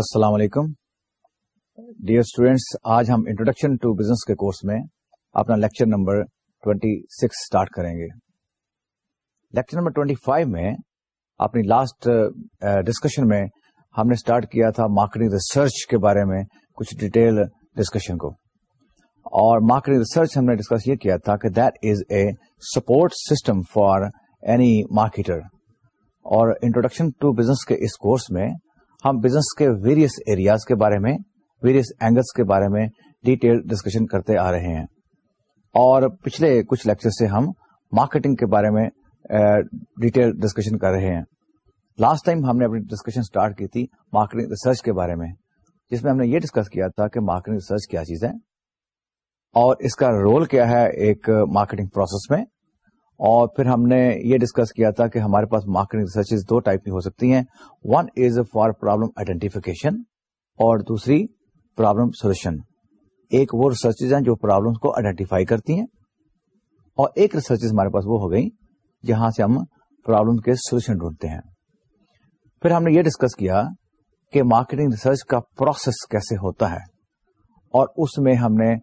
السلام علیکم dear students آج ہم انٹروڈکشن ٹو بزنس کے کورس میں اپنا لیکچر نمبر 26 سکس اسٹارٹ کریں گے لیکچر نمبر 25 میں اپنی لاسٹ ڈسکشن uh, میں ہم نے اسٹارٹ کیا تھا مارکیٹنگ ریسرچ کے بارے میں کچھ ڈیٹیل ڈسکشن کو اور مارکیٹنگ ریسرچ ہم نے ڈسکس یہ کیا تھا کہ that is a support system for any marketer اور انٹروڈکشن ٹو بزنس کے اس کورس میں ہم بزنس کے ویریس ایریاز کے بارے میں ویریس اینگلس کے بارے میں ڈیٹیل ڈسکشن کرتے آ رہے ہیں اور پچھلے کچھ لیکچر سے ہم مارکیٹنگ کے بارے میں ڈیٹیل ڈسکشن کر رہے ہیں لاسٹ ٹائم ہم نے اپنی ڈسکشن اسٹارٹ کی تھی مارکیٹنگ ریسرچ کے بارے میں جس میں ہم نے یہ ڈسکس کیا تھا کہ مارکیٹنگ ریسرچ کیا چیز ہے اور اس کا رول کیا ہے ایک مارکیٹنگ پروسیس میں اور پھر ہم نے یہ ڈسکس کیا تھا کہ ہمارے پاس مارکیٹنگ ریسرچ دو ٹائپ کی ہو سکتی ہیں one is for problem identification اور دوسری پرابلم سولوشن ایک وہ ریسرچ ہیں جو پرابلمس کو آئیڈینٹیفائی کرتی ہیں اور ایک ریسرچ ہمارے پاس وہ ہو گئی جہاں سے ہم پرابلم کے سولوشن ڈھونڈتے ہیں پھر ہم نے یہ ڈسکس کیا کہ مارکیٹنگ ریسرچ کا پروسیس کیسے ہوتا ہے اور اس میں ہم نے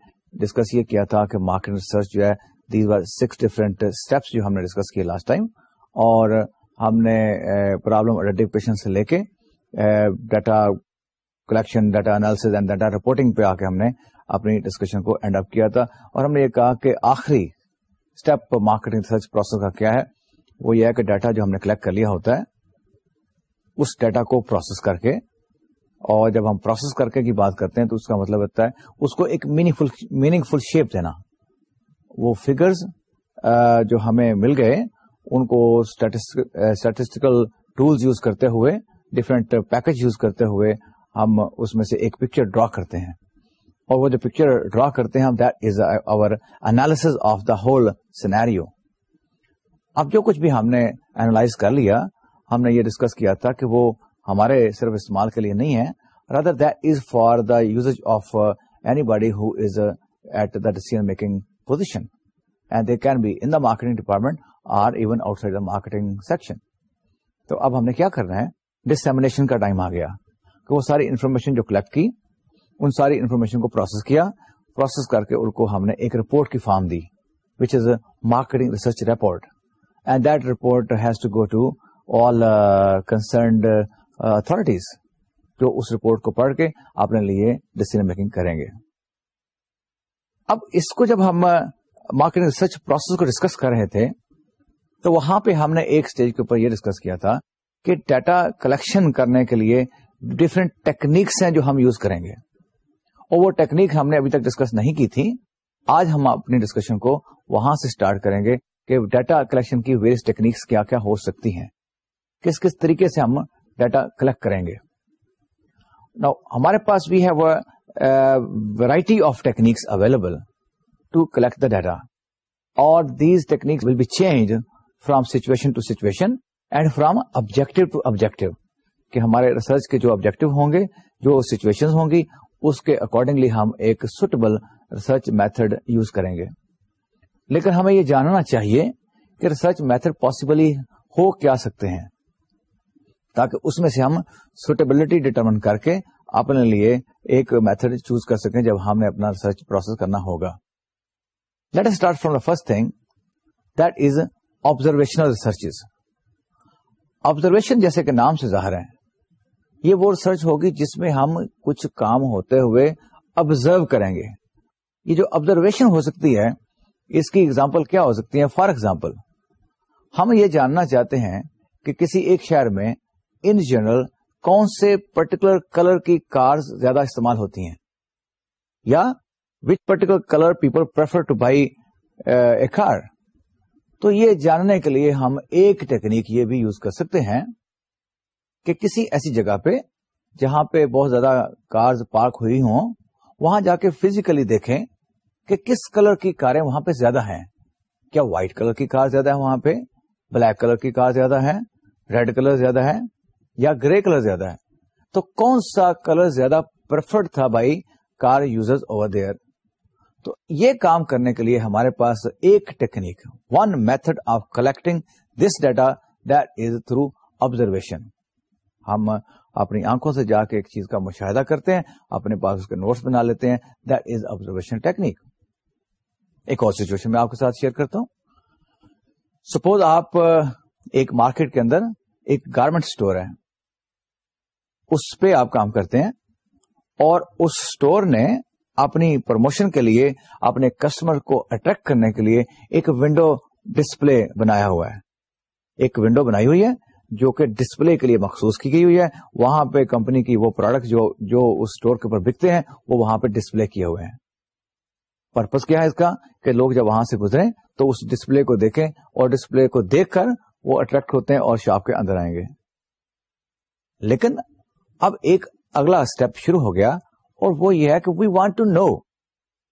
ڈسکس یہ کیا تھا کہ مارکیٹ ریسرچ جو ہے these are six different steps جو ہم نے ڈسکس کیے لاسٹ ٹائم اور ہم نے پرابلم uh, آئیڈینٹیفکیشن سے لے کے data collection data analysis data reporting پہ آ کے ہم نے اپنی ڈسکشن کو اینڈ اپ کیا تھا اور ہم نے یہ کہا کہ آخری اسٹیپ مارکیٹنگ ریسرچ پروسیس کا کیا ہے وہ یہ ہے کہ ڈیٹا جو ہم نے کلیکٹ کر لیا ہوتا ہے اس ڈیٹا کو پروسیس کر کے اور جب ہم پروسیس کر کے کی بات کرتے ہیں تو اس کا مطلب ہوتا ہے اس کو ایک meaningful meaningful shape دینا وہ فگرز جو ہمیں مل گئے ان کو اسٹیٹسٹیکل ٹولز یوز کرتے ہوئے ڈفرینٹ پیکج یوز کرتے ہوئے ہم اس میں سے ایک پکچر ڈرا کرتے ہیں اور وہ جو پکچر ڈرا کرتے ہیں that is our analysis of the whole scenario اب جو کچھ بھی ہم نے اینالائز کر لیا ہم نے یہ ڈسکس کیا تھا کہ وہ ہمارے صرف استعمال کے لیے نہیں ہے rather that is for the use of anybody who is at the decision making marketing department ہم سیکشن کیا کرنا ہے ڈسمنیشن کا ٹائم آ گیا کہ وہ ساری انفارمیشن جو کلیکٹ کی ان ساری انفارمیشن کو پروسیس کیا پروسیس کر کے ان کو ہم نے ایک رپورٹ کی form the which is a marketing research report and that report has to go to all concerned authorities جو اس رپورٹ کو پڑھ کے اپنے لیے ڈیسیزن میکنگ کریں گے اب اس کو جب ہم مارکیٹ ریسرچ پروسیس کو ڈسکس کر رہے تھے تو وہاں پہ ہم نے ایک اسٹیج کے اوپر یہ ڈسکس کیا تھا کہ ڈیٹا کلیکشن کرنے کے لیے ڈفرینٹ ٹیکنیکس ہیں جو ہم یوز کریں گے اور وہ ٹیکنیک ہم نے ابھی تک ڈسکس نہیں کی تھی آج ہم اپنی ڈسکشن کو وہاں سے اسٹارٹ کریں گے کہ ڈیٹا کلیکشن کی ویریس ٹیکنیکس کیا کیا ہو سکتی ہیں کس کس طریقے سے ہم ڈیٹا کلیکٹ کریں گے ہمارے پاس بھی ہے وہ variety of techniques available to data اور سچویشن اینڈ فرام آبجیکٹو کہ ہمارے ریسرچ کے جو آبجیکٹو ہوں گے جو سچویشن ہوں گی اس کے اکارڈنگلی ہم ایک سوٹیبل ریسرچ میتھڈ یوز کریں گے لیکن ہمیں یہ جاننا چاہیے کہ ریسرچ میتھڈ پاسبلی ہو کیا سکتے ہیں تاکہ اس میں سے ہم سوٹیبلٹی ڈیٹرمن کر کے اپنے لیے ایک میتھڈ چوز کر سکیں جب ہم نے اپنا ریسرچ پروسیس کرنا ہوگا let start from the first thing that is observational research observation جیسے کہ نام سے ظاہر ہے یہ وہ ریسرچ ہوگی جس میں ہم کچھ کام ہوتے ہوئے آبزرو کریں گے یہ جو آبزرویشن ہو سکتی ہے اس کی ایگزامپل کیا ہو سکتی ہیں فار ایگزامپل ہم یہ جاننا چاہتے ہیں کہ کسی ایک شہر میں ان جنرل کون سے پرٹیکولر کلر کی کارز زیادہ استعمال ہوتی ہیں یا which particular colour people to buy a car تو یہ جاننے کے لیے ہم ایک ٹیکنیک یہ بھی یوز کر سکتے ہیں کہ کسی ایسی جگہ پہ جہاں پہ بہت زیادہ کارز پارک ہوئی ہوں وہاں جا کے فزیکلی دیکھیں کہ کس کلر کی کاریں وہاں پہ زیادہ ہیں کیا وائٹ کلر کی کار زیادہ ہے وہاں پہ بلیک کلر کی کار زیادہ ہے ریڈ کلر زیادہ ہے یا گرے کلر زیادہ ہے تو کون سا کلر زیادہ پریفرڈ تھا buy car user over there تو یہ کام کرنے کے لیے ہمارے پاس ایک technique one method of collecting this data that is through observation ہم اپنی آنکھوں سے جا کے ایک چیز کا مشاہدہ کرتے ہیں اپنے پاس اس کے نوٹس بنا لیتے ہیں دیٹ از آبزرویشن ٹیکنیک ایک اور سچویشن میں آپ کے ساتھ شیئر کرتا ہوں سپوز آپ ایک مارکیٹ کے اندر ایک گارمنٹ اسٹور ہے اس پہ آپ کام کرتے ہیں اور اس اسٹور نے اپنی پروموشن کے لیے اپنے کسٹمر کو اٹریکٹ کرنے کے لیے ایک ونڈو ڈسپلے بنایا ہوا ہے ایک ونڈو بنائی ہوئی ہے جو کہ ڈسپلے کے لیے مخصوص کی گئی ہوئی ہے وہاں پہ کمپنی کی وہ پروڈکٹ جو جو اس اسٹور کے اوپر بکتے ہیں وہ وہاں پہ ڈسپلے کیے ہوئے ہیں پرپز کیا ہے اس کا کہ لوگ جب وہاں سے گزرے تو اس ڈسپلے کو دیکھیں اور ڈسپلے کو دیکھ کر وہ اٹریکٹ ہوتے ہیں اور شاپ کے اندر آئیں گے لیکن اب ایک اگلا اسٹیپ شروع ہو گیا اور وہ یہ ہے کہ وی وانٹ ٹو نو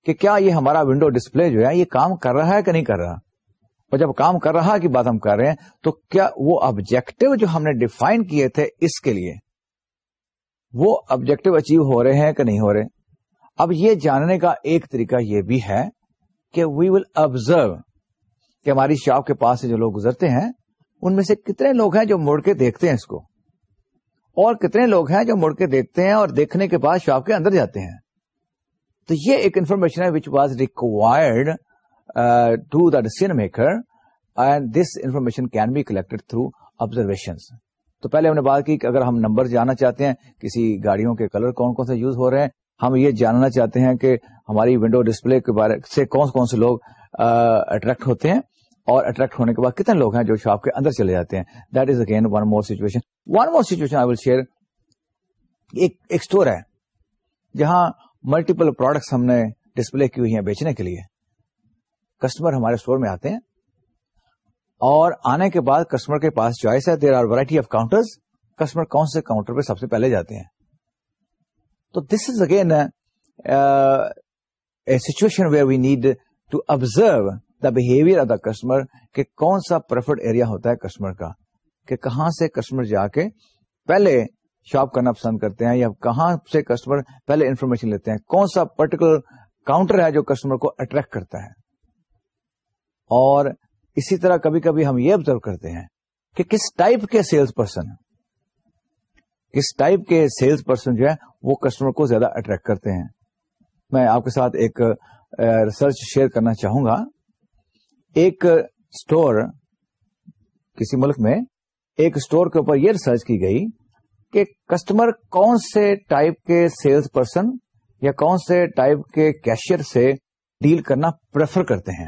کہ کیا یہ ہمارا ونڈو ڈسپلے جو ہے یہ کام کر رہا ہے کہ نہیں کر رہا اور جب کام کر رہا کی بات ہم کر رہے ہیں تو کیا وہ آبجیکٹو جو ہم نے ڈیفائن کیے تھے اس کے لیے وہ آبجیکٹو اچیو ہو رہے ہیں کہ نہیں ہو رہے اب یہ جاننے کا ایک طریقہ یہ بھی ہے کہ وی ول ابزرو کہ ہماری شاپ کے پاس سے جو لوگ گزرتے ہیں ان میں سے کتنے لوگ ہیں جو مڑ کے دیکھتے ہیں اس کو اور کتنے لوگ ہیں جو مڑ کے دیکھتے ہیں اور دیکھنے کے بعد شاپ کے اندر جاتے ہیں تو یہ ایک انفارمیشن ہے which was required to the decision maker and this information can be collected through observation تو پہلے ہم نے بات کی کہ اگر ہم نمبر جاننا چاہتے ہیں کسی گاڑیوں کے کلر کون کون سے یوز ہو رہے ہیں ہم یہ جاننا چاہتے ہیں کہ ہماری ونڈو ڈسپلے کے بارے سے کون کون سے لوگ اٹریکٹ uh, ہوتے ہیں اور اٹریکٹ ہونے کے بعد کتنے لوگ ہیں جو شاپ کے اندر چلے جاتے ہیں that is again one more situation one more situation I will share ایک اسٹور ہے جہاں ملٹیپل پروڈکٹس ہم نے ڈسپلے کی ہوئی ہیں بیچنے کے لیے کسٹمر ہمارے اسٹور میں آتے ہیں اور آنے کے بعد کسٹمر کے پاس چوائس ہے there are variety of counter customer کون سے کاؤنٹر پہ سب سے پہلے جاتے ہیں تو this is again situation where we need to observe the behaviour of the customer کہ کون سا پرفٹ ایریا ہوتا ہے کسٹمر کا کہ کہاں سے کسٹمر جا کے پہلے شاپ کرنا پسند کرتے ہیں یا کہاں سے کسٹمر پہلے انفارمیشن لیتے ہیں کون سا پرٹیکولر کاؤنٹر ہے جو کسٹمر کو اٹریکٹ کرتا ہے اور اسی طرح کبھی کبھی ہم یہ آبزرو کرتے ہیں کہ کس ٹائپ کے سیلس پرسن کس ٹائپ کے سیلس پرسن جو ہے وہ کسٹمر کو زیادہ اٹریکٹ کرتے ہیں میں آپ کے ساتھ ایک ریسرچ شیئر کرنا چاہوں گا ایک اسٹور کسی ملک میں ایک اسٹور کے اوپر یہ ریسرچ کی گئی کہ کسٹمر کون سے ٹائپ کے سیلس پرسن یا کون سے ٹائپ کے کیشیئر سے ڈیل کرنا پریفر کرتے ہیں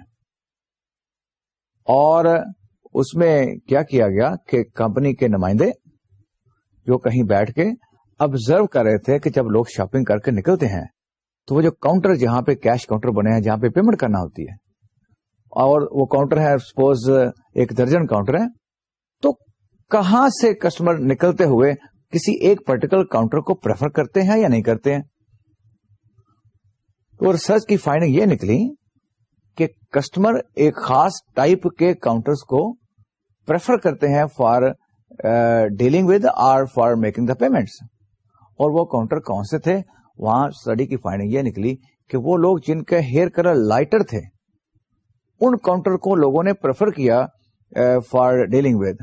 اور اس میں کیا کیا گیا کہ کمپنی کے نمائندے جو کہیں بیٹھ کے آبزرو کر رہے تھے کہ جب لوگ شاپنگ کر کے نکلتے ہیں تو وہ جو کاؤنٹر جہاں پہ کیش کاؤنٹر بنے ہیں جہاں پہ پیمنٹ کرنا ہوتی ہے اور وہ کاؤنٹر ہے سپوز ایک درجن کاؤنٹر ہے تو کہاں سے کسٹمر نکلتے ہوئے کسی ایک پرٹیکولر کاؤنٹر کو پریفر کرتے ہیں یا نہیں کرتے ہیں تو سرچ کی فائنڈنگ یہ نکلی کہ کسٹمر ایک خاص ٹائپ کے کاؤنٹر کو پریفر کرتے ہیں for dealing with or for making the payments اور وہ کاؤنٹر کون سے تھے وہاں اسٹڈی کی فائنڈنگ یہ نکلی کہ وہ لوگ جن کے ہیئر کلر لائٹر تھے ان کاؤنٹر کو لوگوں نے پریفر کیا فار ڈیلنگ ود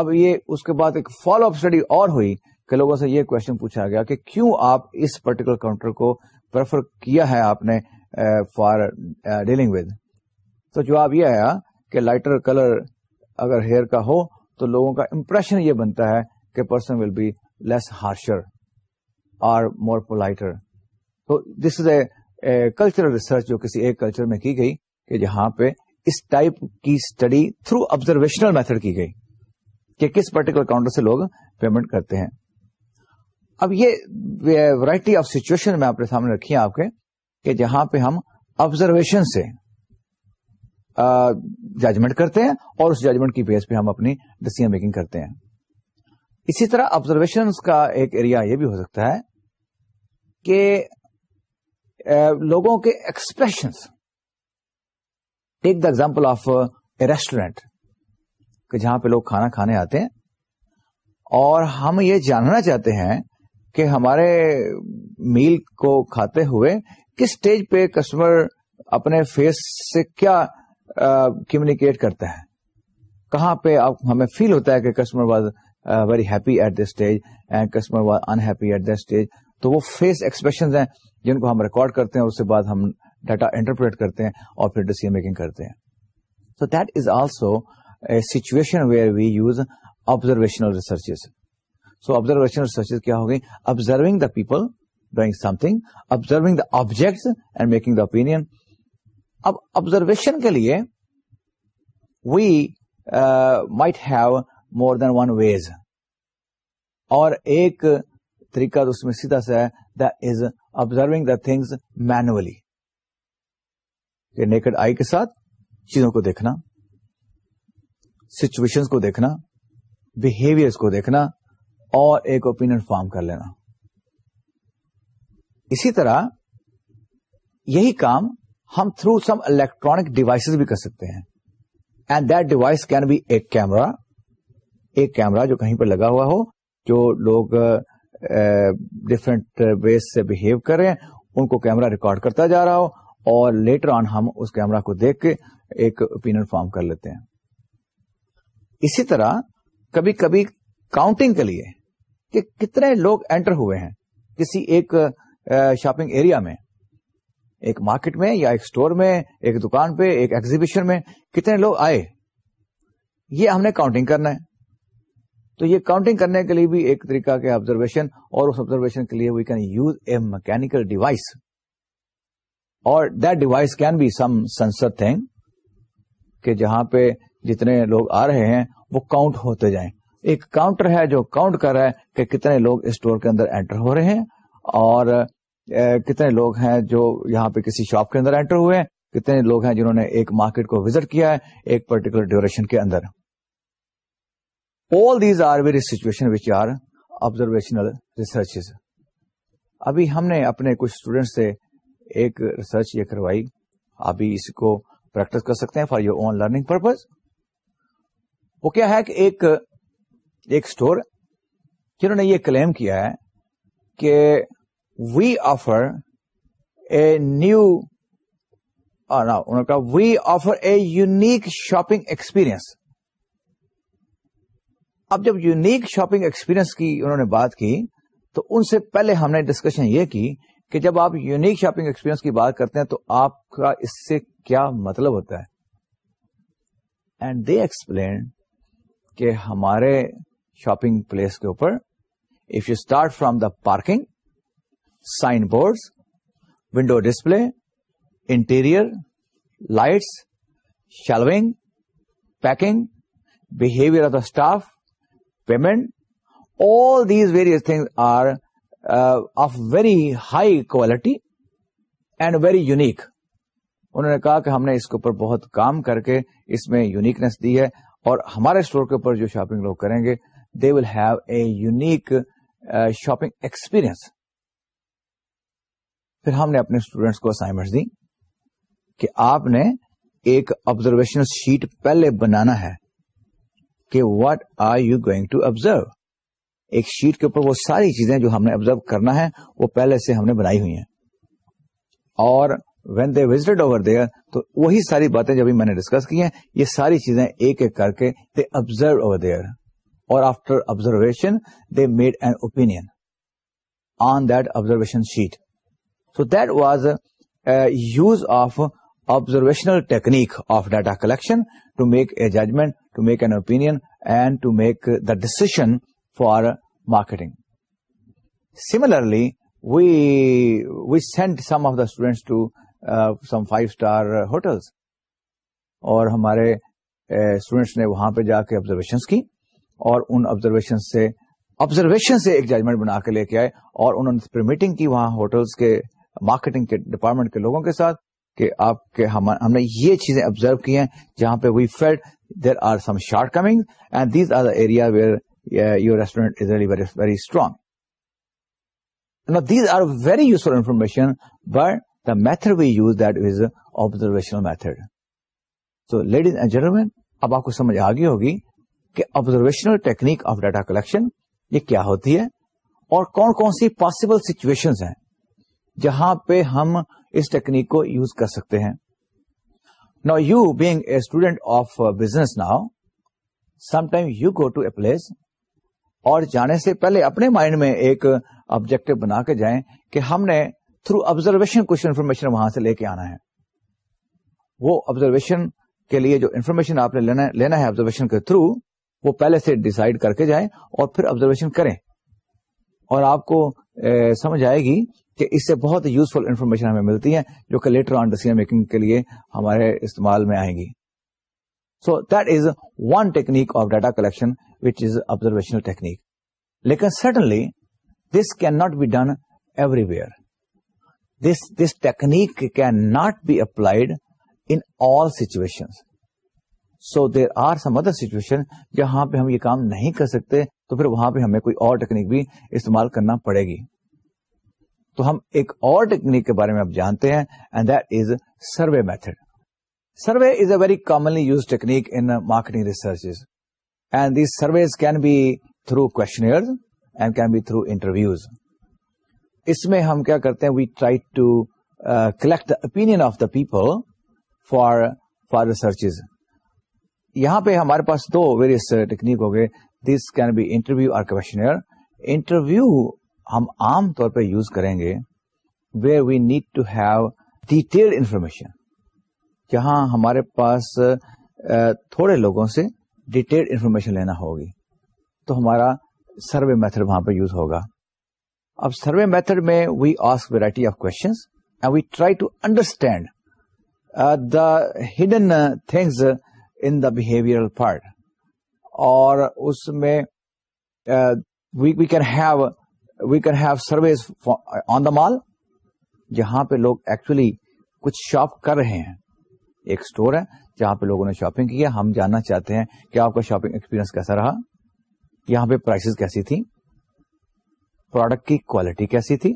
اب یہ اس کے بعد ایک فالو اپ اسٹڈی اور ہوئی کہ لوگوں سے یہ کوشچن پوچھا گیا کہ کیوں آپ اس پرٹیکولر کاؤنٹر کو پریفر کیا ہے آپ نے فار ڈیلنگ ود تو جواب یہ آیا کہ لائٹر کلر اگر ہیئر کا ہو تو لوگوں کا امپریشن یہ بنتا ہے کہ person will be less harsher or more politer تو this is a cultural research جو کسی ایک کلچر میں کی گئی کہ جہاں پہ اس ٹائپ کی اسٹڈی تھرو آبزرویشنل میتھڈ کی گئی کہ کس پرٹیکولر کاؤنٹر سے لوگ پیمنٹ کرتے ہیں اب یہ ورائٹی آف سچویشن میں آپ نے سامنے رکھی آپ کے کہ جہاں پہ ہم آبزرویشن سے ججمنٹ کرتے ہیں اور اس ججمنٹ کی بیس پہ ہم اپنی ڈسیزن میکنگ کرتے ہیں اسی طرح آبزرویشن کا ایک ایریا یہ بھی ہو سکتا ہے کہ لوگوں کے expressions take the example of a restaurant کہ جہاں پہ لوگ کھانا کھانے آتے ہیں اور ہم یہ جاننا چاہتے ہیں کہ ہمارے میل کو کھاتے ہوئے کس اسٹیج پہ کسٹمر اپنے فیس سے کیا کمیونیکیٹ کرتے ہیں کہاں پہ ہمیں فیل ہوتا ہے کہ customer was very happy at the stage and customer was unhappy at the stage تو وہ فیس ایکسپریشن ہیں جن کو ہم ریکارڈ کرتے ہیں اس کے بعد ہم ڈیٹا انٹرپریٹ کرتے ہیں اور پھر ڈسیزن میکنگ کرتے ہیں so that is also a situation where we use observational research so observational research کیا ہوگی observing the people doing something observing the objects and making the opinion اب آبزرویشن کے لیے we might have more than one ways اور ایک طریقہ اس میں سیدھا سا ہے the is observing the things manually کہ نیکڈ آئی کے ساتھ چیزوں کو دیکھنا سچویشن کو دیکھنا بہیویئر کو دیکھنا اور ایک اوپین فارم کر لینا اسی طرح یہی کام ہم تھرو سم الیکٹرانک ڈیوائسز بھی کر سکتے ہیں and that device can be ایک کیمرا ایک کیمرا جو کہیں پر لگا ہوا ہو جو لوگ ڈفرنٹ ویز سے بہیو کر رہے ہیں ان کو کیمرا ریکارڈ کرتا جا رہا ہو اور لیٹر آن ہم اس کیمرا کو دیکھ کے ایک اوپین فارم کر لیتے ہیں اسی طرح کبھی کبھی کاؤنٹنگ کے لیے کہ کتنے لوگ انٹر ہوئے ہیں کسی ایک شاپنگ ایریا میں ایک مارکیٹ میں یا ایک سٹور میں ایک دکان پہ ایک ایگزیبیشن میں کتنے لوگ آئے یہ ہم نے کاؤنٹنگ کرنا ہے تو یہ کاؤنٹنگ کرنے کے لیے بھی ایک طریقہ کے آبزرویشن اور اس آبزرویشن کے لیے we can use a mechanical device اور that device can be some sensor thing کہ جہاں پہ جتنے لوگ آ رہے ہیں وہ کاؤنٹ ہوتے جائیں ایک کاؤنٹر ہے جو کاؤنٹ کر رہا ہے کہ کتنے لوگ اسٹور کے اندر اینٹر ہو رہے ہیں اور کتنے لوگ ہیں جو یہاں پہ کسی شاپ کے اندر اینٹر ہوئے ہیں کتنے لوگ ہیں جنہوں نے ایک مارکیٹ کو وزٹ کیا ہے ایک پرٹیکولر ڈیوریشن کے اندر all these are very situation which are observational research ابھی ہم نے اپنے کچھ اسٹوڈینٹ سے ایک ریسرچ یہ کروائی آپ بھی اس کو پریکٹس کر سکتے ہیں for your own learning purpose وہ کیا ہے ایک ایک اسٹور جنہوں نے یہ کلیم کیا ہے کہ وی آفر اے نیو کہا we offer a unique shopping experience اب جب یونیک شاپنگ ایکسپیرئنس کی انہوں نے بات کی تو ان سے پہلے ہم نے ڈسکشن یہ کی کہ جب آپ یونیک شاپنگ ایکسپیرئنس کی بات کرتے ہیں تو آپ کا اس سے کیا مطلب ہوتا ہے اینڈ دے ایکسپلین کہ ہمارے شاپنگ پلیس کے اوپر if you start from the parking sign boards window display interior lights shelving packing behaviour of the staff payment all these various thing are of very high quality and very unique انہوں نے کہا کہ ہم نے اس کے اوپر بہت کام کر کے اس میں یونیکنیس دی ہے اور ہمارے اسٹور کے اوپر جو شاپنگ لوگ کریں گے they will have a unique shopping experience پھر ہم نے اپنے اسٹوڈینٹس کو اسائنمنٹ دی کہ آپ نے ایک آبزرویشن شیٹ پہلے بنانا ہے کہ what are you going to observe ایک شیٹ کے اوپر وہ ساری چیزیں جو ہم نے آبزرو کرنا ہے وہ پہلے سے ہم نے بنائی ہوئی ہیں اور when they visit over there تو وہی ساری باتیں جب میں نے ڈسکس کی ہیں یہ ساری چیزیں ایک ایک کر کے دے آبزرو اوور دیئر اور after observation they made an opinion on that observation sheet so that was use of observational technique of data collection to make a judgement to make an opinion and to make the decision for marketing we we we of some of the students to some five star hotels اور ہمارے students uh, نے وہاں پہ جا کے observation کی اور ان observation سے آبزرویشن سے ایک ججمنٹ بنا کے لے کے آئے اور انہوں نے میٹنگ کی وہاں ہوٹلس کے مارکیٹنگ کے ڈپارٹمنٹ کے لوگوں کے ساتھ کہ آپ کے ہم ہم نے یہ چیزیں آبزرو کی ہیں جہاں پہ we field there are some shortcoming and these are the area where your restaurant is very very strong these are very useful information but the method we use that is observational method تو ladies and gentlemen اب آپ کو سمجھ آ گئی ہوگی کہ observational technique of data collection یہ کیا ہوتی ہے اور کون کون سی پاسبل سچویشن ہیں جہاں پہ ہم اس ٹیکنیک کو یوز کر سکتے ہیں نا you being a student of business now some time you go to a place اور جانے سے پہلے اپنے مائنڈ میں ایک آبجیکٹو بنا کے جائیں کہ ہم نے تھرو آبزرویشن کچھ انفارمیشن وہاں سے لے کے آنا ہے وہ آبزرویشن کے لیے جو انفارمیشن آپ نے لینا ہے آبزرویشن کے تھرو وہ پہلے سے ڈیسائیڈ کر کے جائیں اور پھر آبزرویشن کریں اور آپ کو سمجھ آئے گی کہ اس سے بہت یوزفل انفارمیشن ہمیں ملتی ہے جو کہ لیٹر آن ڈیسیزن میکنگ کے لیے ہمارے استعمال میں آئیں گی so that is one technique of data collection observational technique لیکن suddenly this can not be done everywhere this technique can not be applied all so there are some other situation situations جہاں پہ ہم یہ کام نہیں کر سکتے تو پھر وہاں پہ ہمیں کوئی اور ٹیکنیک بھی استعمال کرنا پڑے گی تو ہم ایک اور ٹیکنیک کے بارے میں جانتے ہیں and that is survey method survey is a very commonly used technique in marketing research and these surveys can be through questionnaires and can be through interviews اس میں ہم کیا کرتے ہیں we try to collect the opinion of the people for for researches یہاں پہ ہمارے پاس دو ویریس ٹیکنیک uh, ہو گئے دس کین بی انٹرویو اور کوشچنر انٹرویو ہم عام طور پہ یوز کریں گے where we need to have detailed information جہاں ہمارے پاس uh, تھوڑے لوگوں سے ڈیٹیل انفارمیشن لینا ہوگی تو ہمارا سروے میتھڈ وہاں پہ یوز ہوگا اب سروے میتھڈ میں we ask variety of questions and we try to understand the hidden things in the behaviour part اور اس میں we we can can have have on the mall جہاں پہ لوگ ایکچولی کچھ شاپ کر رہے ہیں ایک اسٹور ہے جہاں پہ لوگوں نے شاپنگ کی ہم جاننا چاہتے ہیں کہ آپ کا شاپنگ ایکسپیرئنس کیسا رہا یہاں پہ پرائسز کیسی تھی پروڈکٹ کی کوالٹی کیسی تھی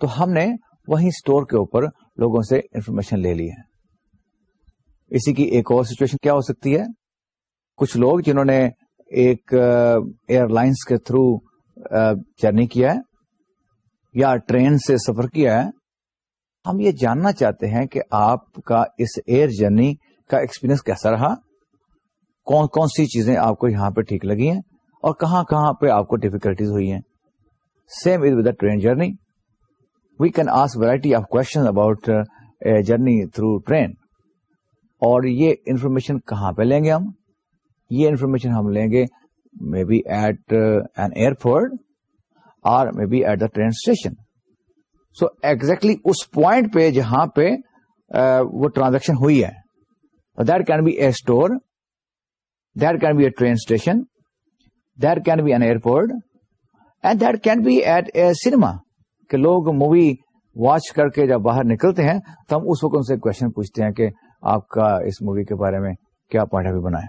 تو ہم نے وہیں اسٹور کے اوپر لوگوں سے انفارمیشن لے لی ہے اسی کی ایک اور سچویشن کیا ہو سکتی ہے کچھ لوگ جنہوں نے ایک ایئر لائنس کے تھرو جرنی کیا ہے یا ٹرین سے سفر کیا ہے ہم یہ جاننا چاہتے ہیں کہ آپ کا اس ایئر جرنی کا ایکسپیرئنس کیسا رہا کون کون سی چیزیں آپ کو یہاں پہ ٹھیک لگی ہیں اور کہاں کہاں پہ آپ کو ڈیفیکلٹیز ہوئی ہیں same is with train journey we can ask variety of question about journey through train اور یہ انفارمیشن کہاں پہ لیں گے ہم یہ انفارمیشن ہم لیں گے may be at an airport may be at the train station so exactly us point پہ جہاں پہ وہ ٹرانزیکشن ہوئی ہے there can be a store there can be a train station there can be an airport and there can be at a cinema کہ لوگ movie watch کر کے جب باہر نکلتے ہیں تو ہم اس وقت ان سے کوشچن پوچھتے ہیں کہ آپ کا اس مووی کے بارے میں کیا پوائنٹ آف ویو بنا ہے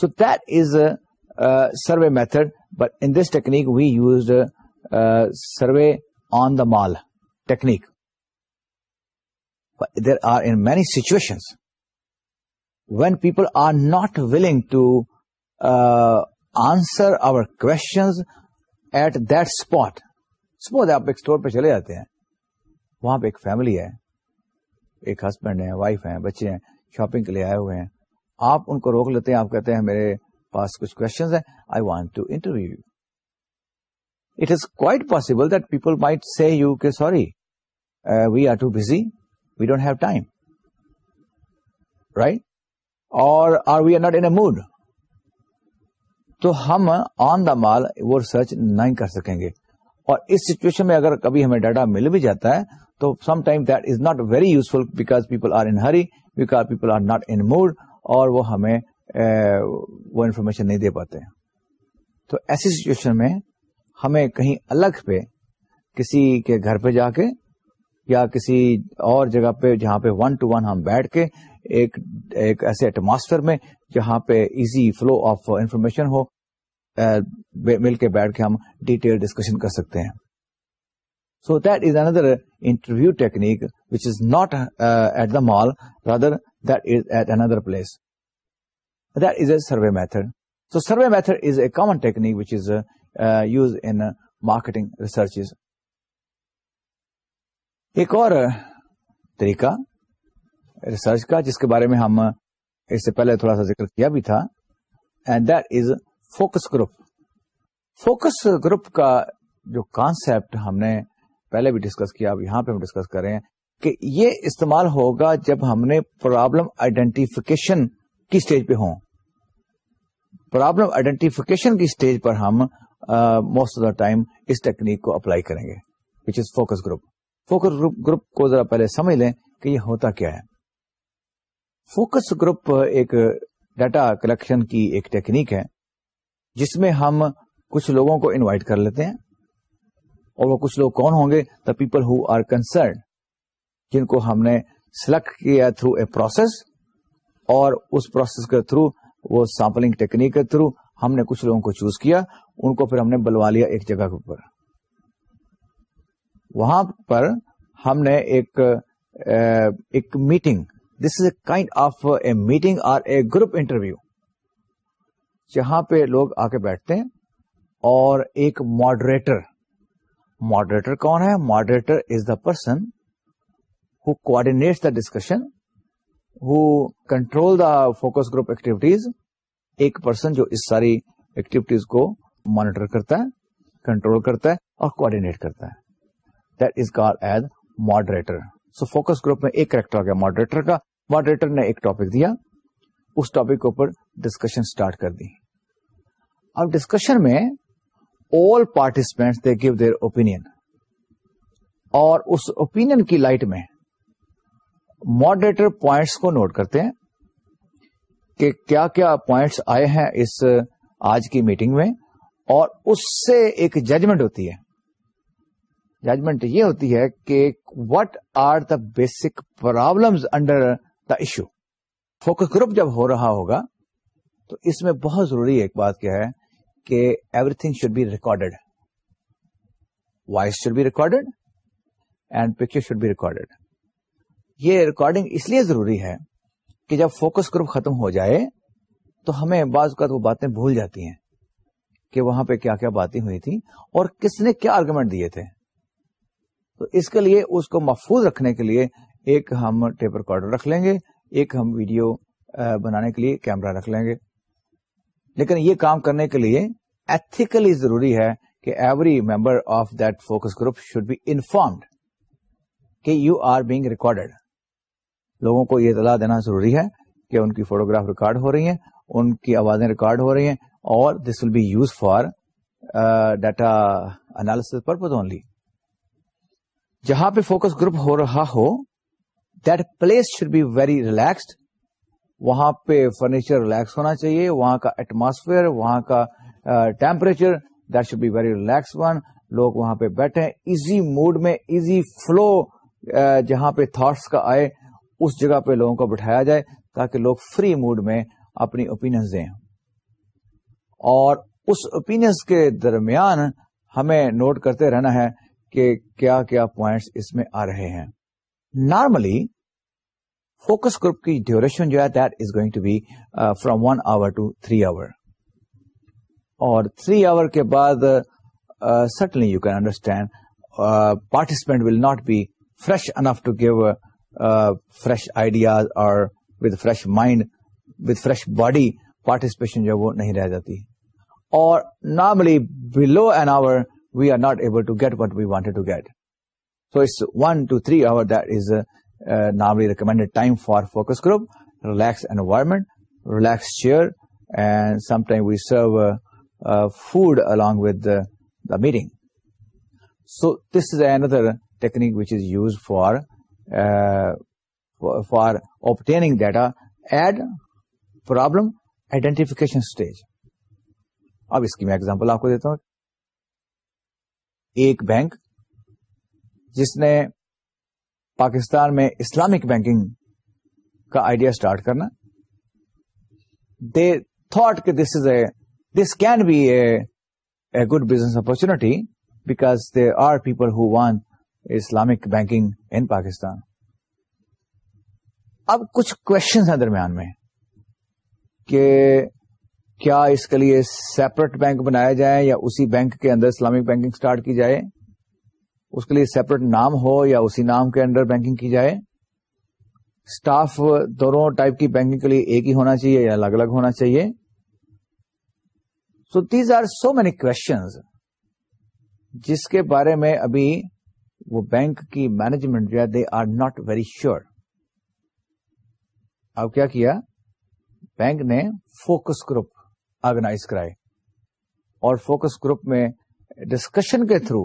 so that is survey method but in this technique we use survey on the mall technique there are in many situation when people are not willing to answer our questions at that spot suppose آپ ایک اسٹور پہ چلے جاتے ہیں وہاں پہ ایک فیملی ہے ایک ہسبینڈ ہے وائف ہیں بچے ہیں شاپنگ کے لیے آئے ہوئے ہیں آپ ان کو روک لیتے ہیں آپ کہتے ہیں میرے پاس کچھ کوشچنز ہیں I want to interview it is quite possible that people might see you کہ sorry we are too busy we don't have time right اور or are we not in mood تو ہم آن دا مال وہ research نہیں کر سکیں گے اور اس سچویشن میں اگر کبھی ہمیں ڈاٹا مل بھی جاتا ہے تو some time that is not very useful because people are in hurry because people are not in mood اور وہ ہمیں وہ انفارمیشن نہیں دے پاتے تو ایسی سچویشن میں ہمیں کہیں الگ پہ کسی کے گھر پہ جا کے یا کسی اور جگہ پہ جہاں پہ ون ٹو ون ہم بیٹھ کے ایک ایک ایسے ایٹماسفیئر میں جہاں پہ ایزی فلو آف انفارمیشن ہو مل کے بیٹھ کے ہم ڈیٹیل ڈسکشن کر سکتے ہیں so that is another interview technique which is not at the mall rather that is at another place that is a survey method so survey method is a common technique which is use in marketing researches ایک اور طریقہ research کا جس کے بارے میں ہم اس سے پہلے تھوڑا سا ذکر کیا بھی تھا and that is focus group focus group کا جو کانسیپٹ ہم نے پہلے بھی ڈسکس کیا اب یہاں پہ ہم ڈسکس کر رہے ہیں کہ یہ استعمال ہوگا جب ہم نے پرابلم آئیڈینٹیفیکیشن کی اسٹیج پہ ہوں پرابلم آئیڈینٹیفیکیشن کی اسٹیج پر ہم موسٹ آف دا ٹائم اس ٹیکنیک کو اپلائی کریں گے which is focus group focus group کو ذرا پہلے سمجھ لیں کہ یہ ہوتا کیا ہے فوکس گروپ ایک ڈیٹا کلیکشن کی ایک ٹیکنیک ہے جس میں ہم کچھ لوگوں کو انوائٹ کر لیتے ہیں اور وہ کچھ لوگ کون ہوں گے the people who are concern جن کو ہم نے سلیکٹ کیا تھرو اے پروسیس اور اس پروسیس کے تھرو وہ سیمپلنگ ٹیکنیک کے تھرو ہم نے کچھ لوگوں کو چوز کیا ان کو پھر ہم نے بلوا لیا ایک جگہ کے اوپر وہاں پر ہم نے ایک meeting this is a kind of a meeting or a group interview جہاں پہ لوگ آ کے بیٹھتے ہیں اور ایک ماڈریٹر ماڈریٹر کون ہے moderator is the person who coordinate the discussion who control the focus group activities ایک پرسن جو اس ساری ایکٹیویٹیز کو مانیٹر کرتا ہے کنٹرول کرتا ہے اور کوآڈینیٹ کرتا ہے that is call as moderator so focus group میں ایک کریکٹر ہو گیا ماڈریٹر کا ماڈریٹر نے ایک ٹاپک دیا اس ٹاپک کے اوپر ڈسکشن اسٹارٹ کر دی اب ڈسکشن میں all participants they give their opinion اور اس اوپین کی لائٹ میں ماڈریٹر پوائنٹس کو نوٹ کرتے ہیں کہ کیا کیا پوائنٹس آئے ہیں اس آج کی میٹنگ میں اور اس سے ایک ججمنٹ ہوتی ہے ججمنٹ یہ ہوتی ہے کہ what are the basic problem under the issue focus group جب ہو رہا ہوگا تو اس میں بہت ضروری ایک بات کیا ہے کہ everything should be recorded voice should be recorded and picture should be recorded یہ ریکارڈنگ اس لیے ضروری ہے کہ جب فوکس گروپ ختم ہو جائے تو ہمیں بعض اوقات وہ باتیں بھول جاتی ہیں کہ وہاں پہ کیا کیا باتیں ہوئی تھی اور کس نے کیا آرگومنٹ دیے تھے تو اس کے لیے اس کو محفوظ رکھنے کے لیے ایک ہم ریکارڈر رکھ لیں گے ایک ہم ویڈیو بنانے کے لیے کیمرہ رکھ لیں گے لیکن یہ کام کرنے کے لیے ایتھیکلی ضروری ہے کہ every member of that focus group should be informed کہ یو آر بینگ ریکارڈیڈ لوگوں کو یہ اطلاع دینا ضروری ہے کہ ان کی فوٹوگراف ریکارڈ ہو رہی ہیں ان کی آوازیں ریکارڈ ہو رہی ہیں اور this will be used for data analysis purpose only جہاں پہ فوکس گروپ ہو رہا ہو that place should be very relaxed وہاں پہ فرنیچر ریلیکس ہونا چاہیے وہاں کا ایٹماسفیئر وہاں کا temperature that should be very relax one لوگ وہاں پہ بیٹھے ایزی موڈ میں ایزی فلو جہاں پہ تھاٹس کا آئے اس جگہ پہ لوگوں کو بٹھایا جائے تاکہ لوگ فری موڈ میں اپنی اوپینئنس دیں اور اس اوپینئنس کے درمیان ہمیں نوٹ کرتے رہنا ہے کہ کیا کیا پوائنٹس اس میں آ رہے ہیں نارملی فوکس گروپ کی ڈیوریشن جو ہے that is going to be from one hour to three hour اور تھری آور کے بعد certainly you can understand participant will not be fresh enough to give fresh ideas اور with fresh mind with fresh body participation جو وہ نہیں رہ جاتی اور normally below an hour we are not able to get what we wanted to get so us one two three hour that is normally recommended time for focus group relax environment relax chair and sometime we serve food along with the meeting so this is a another technique which is use for for opting data and problem identification stage اب اس کی میں example آپ کو دیتا ہوں ایک bank جس نے پاکستان میں اسلامک بینکنگ کا آئیڈیا اسٹارٹ کرنا دے کہ this is a this can be a a good business opportunity because they are people who want Islamic banking in Pakistan اب کچھ کوشچن ہیں درمیان میں کہ کیا اس کے لیے سیپریٹ بینک بنایا جائے یا اسی بینک کے اندر اسلامک بینکنگ اسٹارٹ کی جائے اس کے لیے سیپریٹ نام ہو یا اسی نام کے اندر بینکنگ کی جائے اسٹاف دونوں ٹائپ کی بینکنگ کے لیے ایک ہی ہونا چاہیے یا الگ الگ ہونا چاہیے so these are so many questions جس کے بارے میں ابھی وہ بینک کی مینجمنٹ جو ہے they are not very sure اب کیا کیا بینک نے فوکس گروپ آرگنائز کرائے اور فوکس گروپ میں ڈسکشن کے تھرو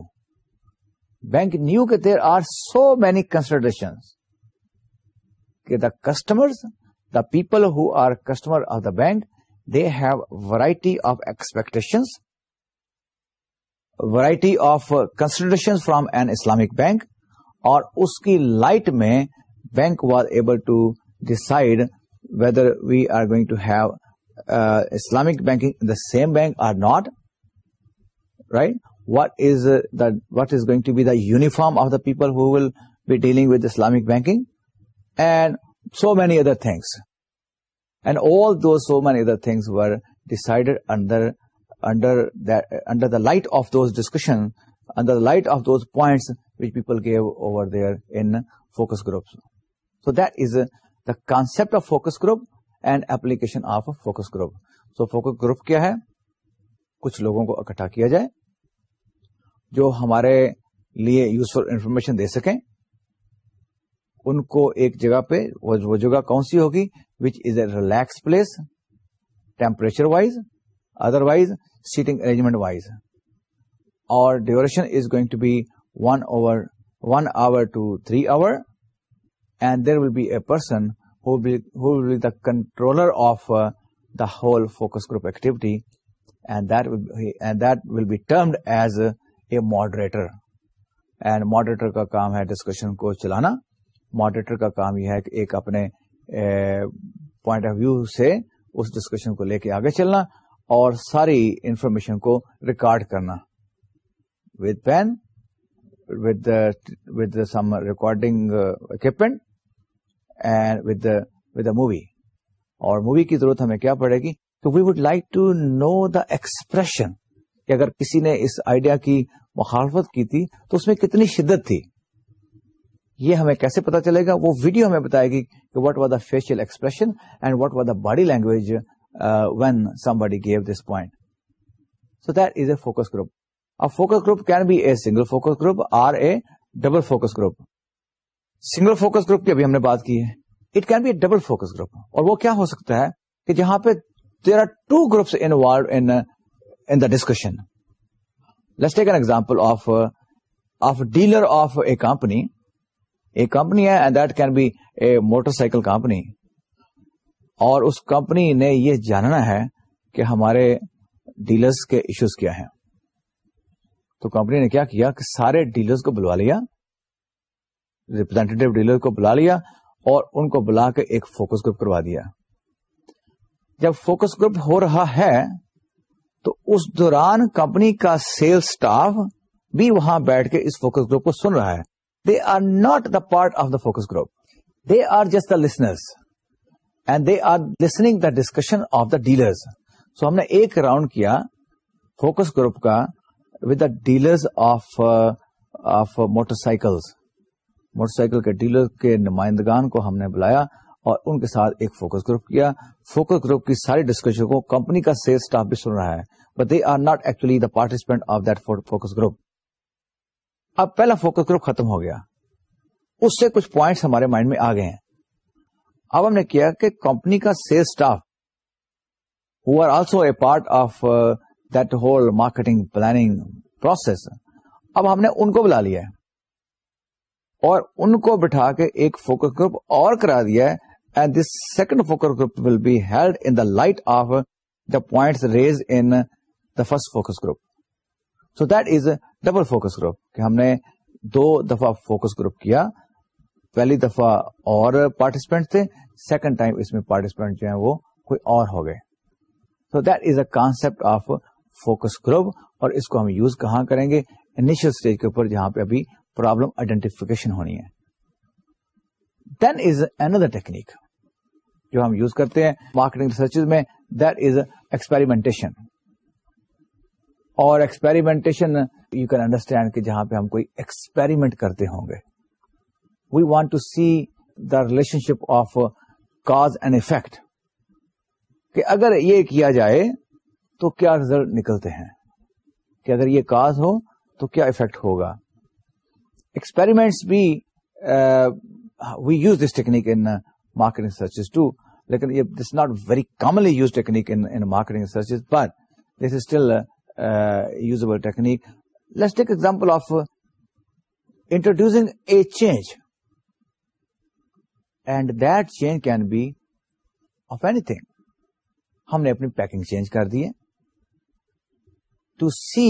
بینک نیو کے دیر آر سو مینی کہ the customer the people who are customer of the bank they have variety of expectations variety of uh, considerations from an Islamic bank, or uski light mein bank was able to decide whether we are going to have uh, Islamic banking in the same bank or not, right? Uh, what is going to be the uniform of the people who will be dealing with Islamic banking, and so many other things. And all those so many other things were decided under under under the light of those discussion light of those concept give over group groups concept of group and group group focus group کیا ہے کچھ لوگوں کو اکٹھا کیا جائے جو ہمارے لیے یوزفل انفارمیشن دے سکیں ان کو ایک جگہ پہ وہ جگہ کون سی ہوگی which is a relax place temperature wise other wise seating arrangement wise اور duration is going to be one over one hour two three hour and there will be a person will the controller of the whole focus group activity and that will be termed as a moderator and moderator کا کام ہے discussion کو چلانا moderator کا کام یہ ہے کہ ایک اپنے پوائنٹ آف ویو سے اس ڈسکشن کو لے کے آگے چلنا اور ساری انفارمیشن کو ریکارڈ کرنا with with with pen some recording equipment and with a movie اور مووی کی ضرورت ہمیں کیا پڑے گی تو we would like to know the expression کہ اگر کسی نے اس آئیڈیا کی مخالفت کی تھی تو اس میں کتنی شدت تھی یہ ہمیں کیسے پتا چلے گا وہ ویڈیو ہمیں بتائے گی کہ what was the facial expression and what was the body language when somebody give this point so the focus group focus group can be a single focus group or a double focus group single focus group کی ابھی ہم نے بات کی ہے double focus group اور وہ کیا ہو سکتا ہے کہ جہاں پہ there are two groups an example of of dealer of a company a company ہے اور اس کمپنی نے یہ جاننا ہے کہ ہمارے ڈیلرس کے ایشوز کیا ہیں تو کمپنی نے کیا کیا کہ سارے ڈیلرز کو بلوا لیا ریپرزینٹیو ڈیلر کو بلا لیا اور ان کو بلا کے ایک فوکس گروپ کروا دیا جب فوکس گروپ ہو رہا ہے تو اس دوران کمپنی کا سیل سٹاف بھی وہاں بیٹھ کے اس فوکس گروپ کو سن رہا ہے they are not the part of the focus group they are just the listeners and they are listening the discussion of the dealers so ہم نے ایک راؤنڈ کیا فوکس گروپ کا with the dealers of of motor motorcycle motor cycle کے dealer کے نمائندگان کو ہم نے بلایا اور ان کے ساتھ ایک فوکس گروپ کیا فوکس گروپ کی ساری ڈسکشن کو کمپنی کا سیل اسٹاف بھی سن رہا ہے but they are not actually the participant of that focus group اب پہلا فوکس گروپ ختم ہو گیا اس سے کچھ پوائنٹس ہمارے مائنڈ میں آ گئے ہیں اب ہم نے کیا کہ کمپنی کا sale staff who are also a part of that whole marketing planning process اب ہم نے ان کو بلا لیا ہے اور ان کو بٹھا کے ایک فوکس گروپ اور کرا دیا ہے and this second focus group will be held in the light of the point raise in the first focus group so that is double focus group کہ ہم نے دو دفعہ فوکس گروپ کیا پہلی دفعہ اور پارٹیسپینٹ تھے سیکنڈ ٹائم اس میں پارٹیسپینٹ جو ہیں وہ کوئی اور ہو گئے تو that is a concept of focus group اور اس کو ہم یوز کہاں کریں گے انیشل اسٹیج کے اوپر جہاں پہ ابھی پرابلم آئیڈینٹیفکیشن ہونی ہے دین از اندر ٹیکنیک جو ہم یوز کرتے ہیں مارکیٹنگ ریسرچ میں دیٹ از ایکسپیریمنٹیشن اور ایکسپیریمنٹ یو کین انڈرسٹینڈ کہ جہاں پہ ہم کوئی ایکسپیریمنٹ کرتے ہوں گے we want to see the relationship of cause and effect کہ اگر یہ کیا جائے تو کیا رزلٹ نکلتے ہیں کہ اگر یہ کاز ہو تو کیا افیکٹ ہوگا ایکسپیریمنٹس بھی we use this technique in marketing searches too لیکن this not very commonly use technique in marketing searches but this is still usable technique let's take example of introducing a change and that change can be of anything ہم نے اپنی packing change کر دی ہے to see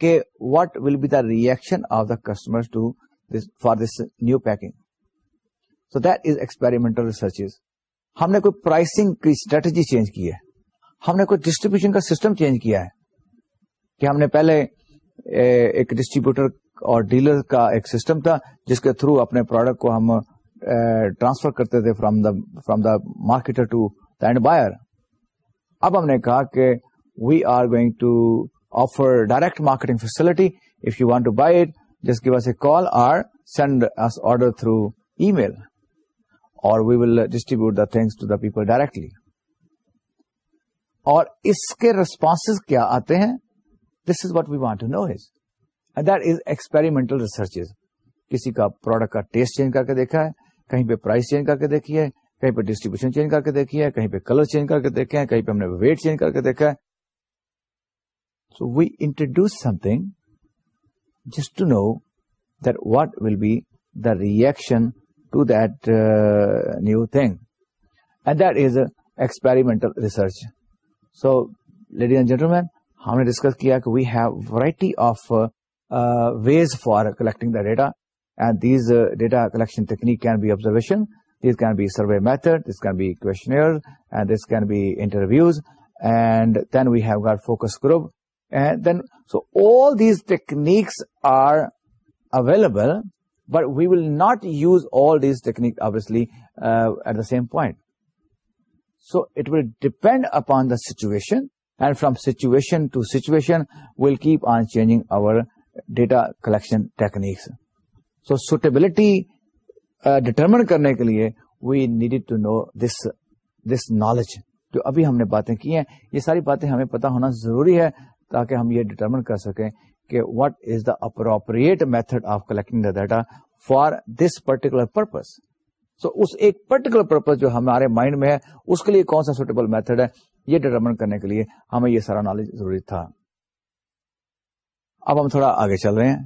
کہ what will be the reaction of the customer to this for this new packing so that is experimental research ہم نے کوئی پرائسنگ کی اسٹریٹجی چینج کی ہے ہم نے کوئی ڈسٹریبیوشن کا سسٹم چینج کیا ہے کہ ہم نے پہلے ایک ڈسٹریبیوٹر اور ڈیلر کا ایک سسٹم تھا جس کے تھرو اپنے پروڈکٹ کو ہم ٹرانسفر کرتے تھے from the from the marketer to the end buyer اب ہم نے کہا کہ we are going to offer direct marketing facility if you want to buy it جس کی وجہ سے call or send order through email اور we will distribute the things to the people directly اور اس کے ریسپانس کیا آتے ہیں this is what we want know his that is experimental research کسی کا پروڈکٹ کا ٹیسٹ چینج کر کے دیکھا ہے کہیں پہ پرائز چینج کر کے دیکھی ہے کہیں پہ ڈسٹریبیوشن چینج کر کے دیکھی ہے کہیں پہ کلر چینج کر کے دیکھے ہیں کہیں پہ ہم نے ویٹ چینج کر کے دیکھا ہے so we introduce something just to know that what will be the reaction to that new thing and that is experimental research so ladies and gentlemen ہم نے ڈسکس کیا کہ we have variety of ways for collecting the data And these uh, data collection technique can be observation, these can be survey method, this can be questionnaires, and this can be interviews. And then we have got focus group. And then, so all these techniques are available, but we will not use all these techniques, obviously, uh, at the same point. So it will depend upon the situation, and from situation to situation, we'll keep on changing our data collection techniques. So suitability determine کرنے کے لیے we needed to know this this knowledge جو ابھی ہم نے باتیں کی ہیں یہ ساری باتیں ہمیں پتا ہونا ضروری ہے تاکہ ہم یہ ڈٹرمن کر سکیں کہ what is the appropriate method of collecting the data for this particular purpose so اس ایک پرٹیکولر پرپز جو ہمارے مائنڈ میں ہے اس کے لیے کون سا سوٹیبل میتھڈ ہے یہ ڈٹرمن کرنے کے لیے ہمیں یہ سارا نالج ضروری تھا اب ہم تھوڑا آگے چل رہے ہیں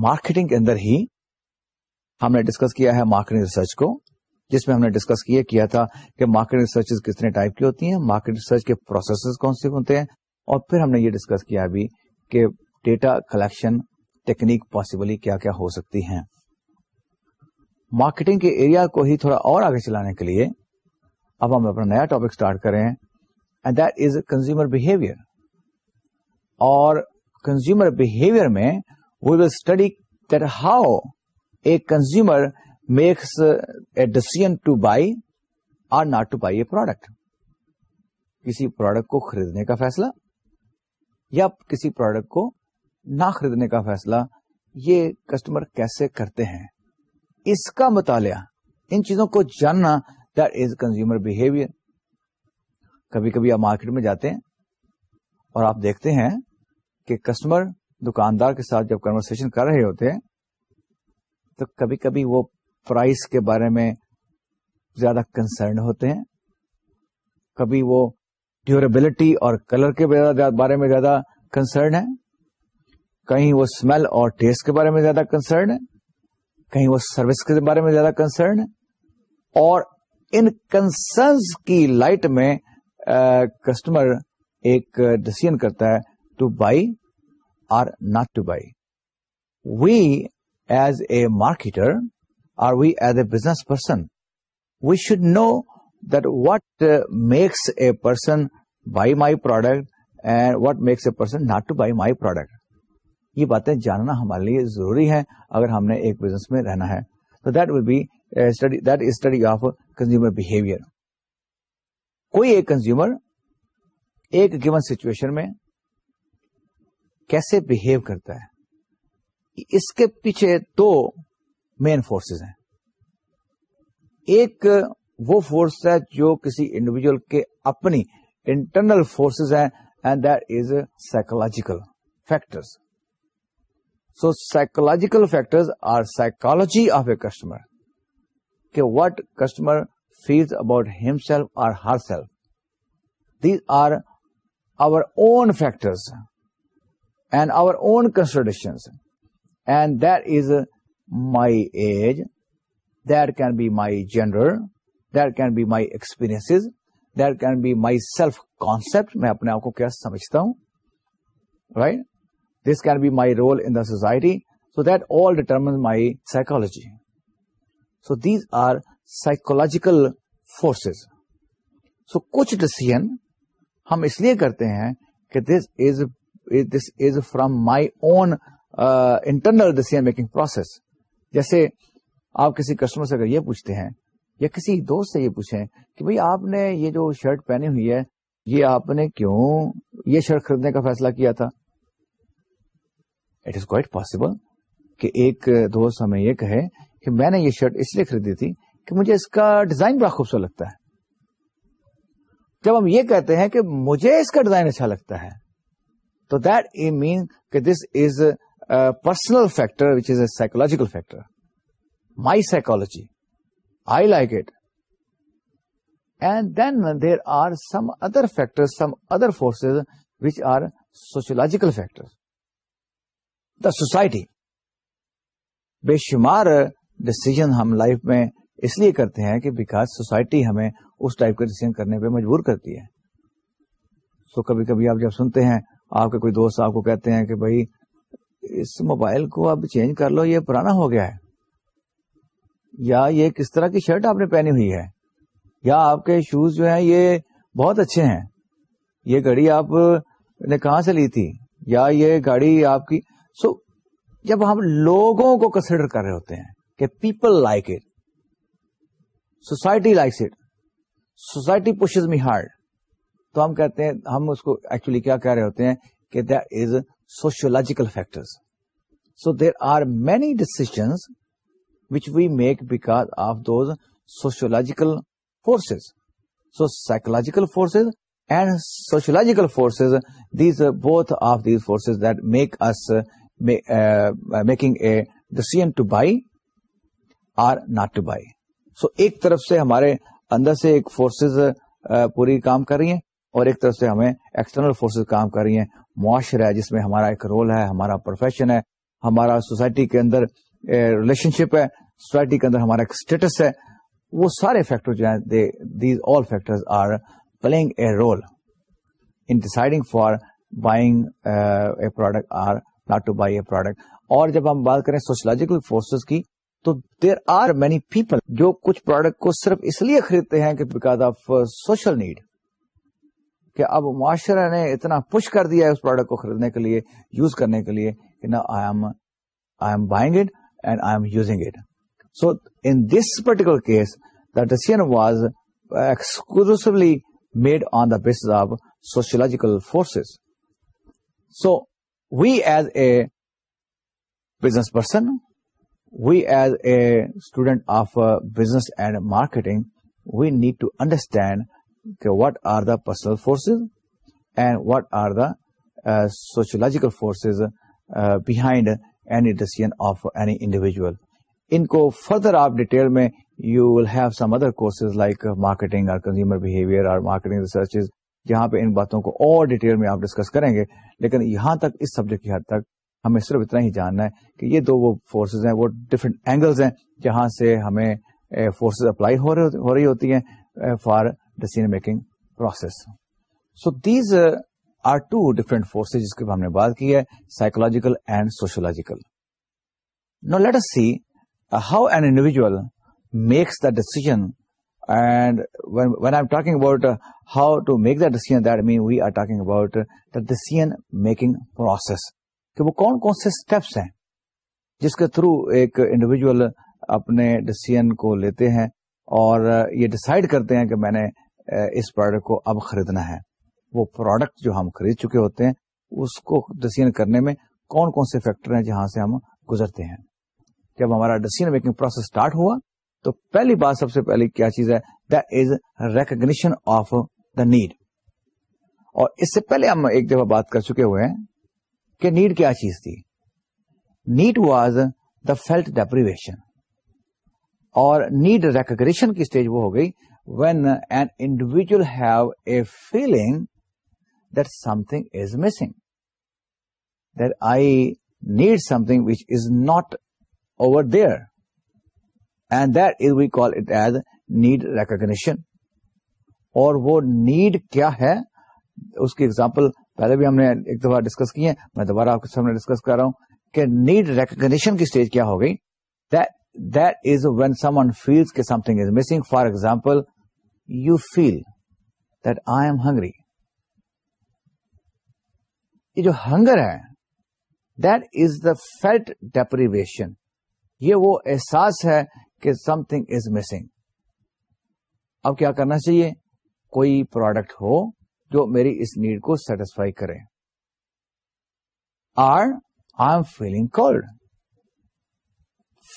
مارکیٹنگ کے اندر ہی ہم نے ڈسکس کیا ہے مارکیٹنگ ریسرچ کو جس میں ہم نے ڈسکس کیا تھا کہ مارکیٹ ریسرچ کتنے ٹائپ کی ہوتی ہیں مارکیٹ ریسرچ کے پروسیس کون سے ہوتے ہیں اور پھر ہم نے یہ ڈسکس کیا کہ ڈیٹا کلیکشن ٹیکنیک پاسبلی کیا کیا ہو سکتی ہے مارکیٹنگ کے ایریا کو ہی تھوڑا اور آگے چلانے کے لیے اب ہم اپنا نیا ٹاپک اسٹارٹ کریں and that is consumer behaviour اور کنزیومر بہیویئر میں we will study that how a consumer makes a decision to buy or not to buy a product کسی پروڈکٹ کو خریدنے کا فیصلہ یا کسی پروڈکٹ کو نہ خریدنے کا فیصلہ یہ کسٹمر کیسے کرتے ہیں اس کا مطالعہ ان چیزوں کو جاننا دیٹ از کنزیومر بہیویئر کبھی کبھی آپ مارکیٹ میں جاتے ہیں اور آپ دیکھتے ہیں کہ کسٹمر دکاندار کے ساتھ جب کنورسن کر رہے ہوتے ہیں تو کبھی کبھی وہ پرائز کے بارے میں زیادہ کنسرن ہوتے ہیں کبھی وہ ڈیوریبلٹی اور کلر کے بارے میں زیادہ کنسرن ہے کہیں وہ اسمیل اور ٹیسٹ کے بارے میں زیادہ کنسرن ہے کہیں وہ سروس کے بارے میں زیادہ کنسرن ہے اور ان کنسرنس کی لائٹ میں کسٹمر ایک ڈسیزن کرتا ہے to buy not to buy we as a marketer or we as a business person we should know uh, makes a person buy my product and what makes a person not to buy my product یہ باتیں جاننا ہمارے لیے ضروری ہے اگر ہم نے ایک بزنس میں رہنا ہے تو that will be study of consumer behaviour کوئی ایک کنزیومر ایک گیون سچویشن میں کیسے بہیو کرتا ہے اس کے پیچھے دو مین فورسز ہیں ایک وہ فورس ہے جو کسی انڈیویجل کے اپنی انٹرنل فورسز ہیں and that is psychological factors so psychological factors are psychology of a customer کہ what customer feels about himself اور herself these are our own factors and our own consideration and there is my age there can be my gender there can be my experience there can be my self concept میں اپنے آپ کو کیا سمجھتا ہوں right this can be my role in society so will determine my psychology so these are psychological forces so کچھ decisions ہم اس لیے کرتے ہیں کہ this is this is from my own internal decision making process جیسے آپ کسی کسٹمر سے اگر یہ پوچھتے ہیں یا کسی دوست سے یہ پوچھیں کہ بھائی آپ نے یہ جو شرٹ پہنی ہوئی ہے یہ آپ نے کیوں یہ شرٹ خریدنے کا فیصلہ کیا تھا اٹ از کوائٹ پاسبل کہ ایک دوست ہمیں یہ کہے کہ میں نے یہ شرٹ اس لیے خریدی تھی کہ مجھے اس کا ڈیزائن بڑا خوبصورت لگتا ہے جب ہم یہ کہتے ہیں کہ مجھے اس کا ڈیزائن اچھا لگتا ہے تو دیٹ مین کہ this is personal factor which is a psychological factor my psychology I like it and then there are some other factor some other forces which are sociological factor the society بے شمار decision ہم life میں اس لیے کرتے ہیں کہ because society ہمیں اس ٹائپ کا ڈیسیزن کرنے پہ مجبور کرتی ہے سو so, کبھی کبھی آپ جب سنتے ہیں آپ کے کوئی دوست آپ کو کہتے ہیں کہ بھائی اس موبائل کو اب چینج کر لو یہ پرانا ہو گیا ہے یا یہ کس طرح کی شرٹ آپ نے پہنی ہوئی ہے یا آپ کے شوز جو ہیں یہ بہت اچھے ہیں یہ گاڑی آپ نے کہاں سے لی تھی یا یہ گاڑی آپ کی سو جب ہم لوگوں کو کنسیڈر کر رہے ہوتے ہیں کہ people like it society likes it society pushes me hard تو ہم کہتے ہیں ہم اس کو ایکچولی کیا کہہ رہے ہوتے ہیں کہ there is sociological factor so there are many decisions which we make because of those sociological forces so psychological forces and sociological forces these both of these forces that make us making a decision to buy or not to buy so ایک طرف سے ہمارے اندر سے ایک forces uh, پوری کام کر رہی ہیں اور ایک طرف سے ہمیں ایکسٹرنل فورسز کام کر رہی ہیں معاشرہ ہے جس میں ہمارا ایک رول ہے ہمارا پروفیشن ہے ہمارا سوسائٹی کے اندر ریلیشن شپ ہے سوسائٹی کے اندر ہمارا ایک اسٹیٹس ہے وہ سارے فیکٹر جو ہیں these all factor are playing a role in deciding for buying a product or not to buy a product اور جب ہم بات کریں سوشلوجیکل فورسز کی تو دیر آر مینی پیپل جو کچھ پروڈکٹ کو صرف اس لیے خریدتے ہیں کہ بیکاز آف سوشل نیڈ کہ اب معاشرہ نے اتنا پش کر دیا ہے اس پروڈکٹ کو خریدنے کے لیے یوز کرنے کے لیے کہ نا I am I am buying it and I am using it so in this particular case the decision was exclusively made on the basis of sociological forces so we as a business person we as a student of business and marketing we need to understand کہ what are the personal forces and what are the sociological forces behind any decision of any individual ان کو further آپ detail میں you will have some other courses like marketing اور consumer behaviour اور marketing research جہاں پہ ان باتوں کو اور ڈیٹیل میں آپ ڈسکس کریں گے لیکن یہاں تک اس سبجیکٹ کی حد تک ہمیں صرف اتنا ہی جاننا ہے کہ یہ دو وہ فورسز ہیں وہ ڈفرینٹ اینگلس ہیں جہاں سے ہمیں فورسز اپلائی ہو رہی ہوتی ہیں for decision making process so these are two different forces جس کی ہم نے بات کی ہے psychological and sociological now let us see how an individual makes the and when I talking about how to make the that mean we are talking about the decision making process کہ وہ کون کون سے steps ہیں جس کے through ایک individual اپنے ڈسیزن کو لیتے ہیں اور یہ ڈسائڈ کرتے ہیں کہ میں نے اس پروڈکٹ کو اب خریدنا ہے وہ پروڈکٹ جو ہم خرید چکے ہوتے ہیں اس کو ڈسیزن کرنے میں کون کون سے فیکٹر ہیں جہاں سے ہم گزرتے ہیں جب ہمارا ڈسیزن میکنگ پروسیس اسٹارٹ ہوا تو پہلی بات سب سے کیا چیز ہے is recognition of the need اور اس سے پہلے ہم ایک جگہ بات کر چکے ہوئے ہیں کہ نیڈ کیا چیز تھی need was the felt deprivation اور نیڈ ریکگنیشن کی اسٹیج وہ ہو گئی when an individual have a feeling something is missing the need something which is not over there and this we call it as need recognition اور وہ need کیا ہے اس کی ایگزامپل پہلے بھی ہم نے ایک دفعہ ڈسکس کی ہے میں دوبارہ آپ کے سامنے ڈسکس کر رہا ہوں کہ نیڈ ریکگنیشن کی اسٹیج کیا ہوگئی that is when someone on کہ something is missing for example you feel that I am hungry یہ جو ہنگر ہے is دا felt ڈیپریویشن یہ وہ احساس ہے کہ سم تھنگ از مسنگ اب کیا کرنا چاہیے کوئی پروڈکٹ ہو جو میری اس نیڈ کو سیٹسفائی کرے or I am feeling cold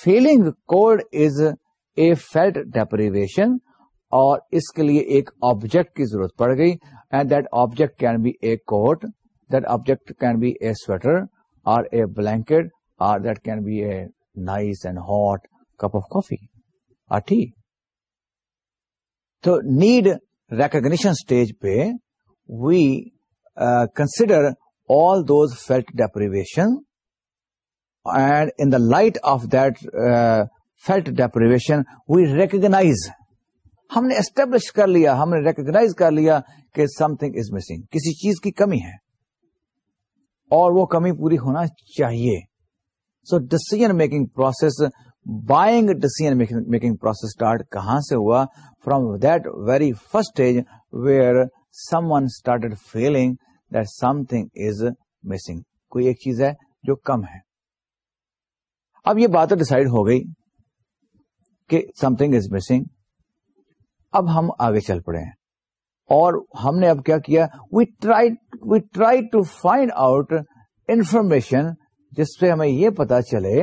feeling cold is a felt deprivation اور اس کے لیے ایک آبجیکٹ کی ضرورت پڑ گئی and that object can be a coat that object can be a sweater or a blanket or that can be a nice and hot cup of coffee or ٹھیک تو نیڈ ریکگنیشن اسٹیج پہ we consider all those felt deprivation and in the light of that felt deprivation we recognize ہم نے establish کر لیا ہم نے recognise کر لیا کہ سم تھنگ از مسنگ کسی چیز کی کمی ہے اور وہ کمی پوری ہونا چاہیے so decision making process buying decision making process start کہاں سے ہوا from that very first age where someone started feeling that something is missing کوئی ایک چیز ہے جو کم ہے اب یہ بات ڈسائڈ ہو گئی کہ سم تھنگ از مسنگ اب ہم آگے چل پڑے ہیں اور ہم نے اب کیا we try we try to find out information جس سے ہمیں یہ پتا چلے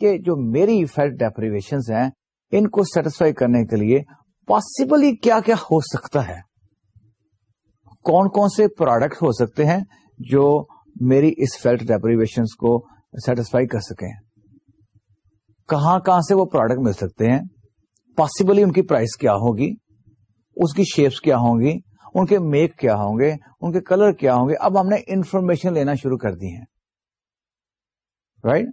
کہ جو میری فیٹ ڈیپریویشن ہیں ان کو سیٹسفائی کرنے کے لیے پاسبلی کیا ہو سکتا ہے کون کون سے پروڈکٹ ہو سکتے ہیں جو میری اس فیلٹ ڈیپریویشن کو سیٹسفائی کر سکیں کہاں کہاں سے وہ پروڈکٹ مل سکتے ہیں پاسبلی ان کی پرائز کیا ہوگی اس کی شیپس کیا ہوں گی ان کے میک کیا ہوں گے ان کے کلر کیا ہوں گے اب ہم نے انفارمیشن لینا شروع کر دی ہے رائٹ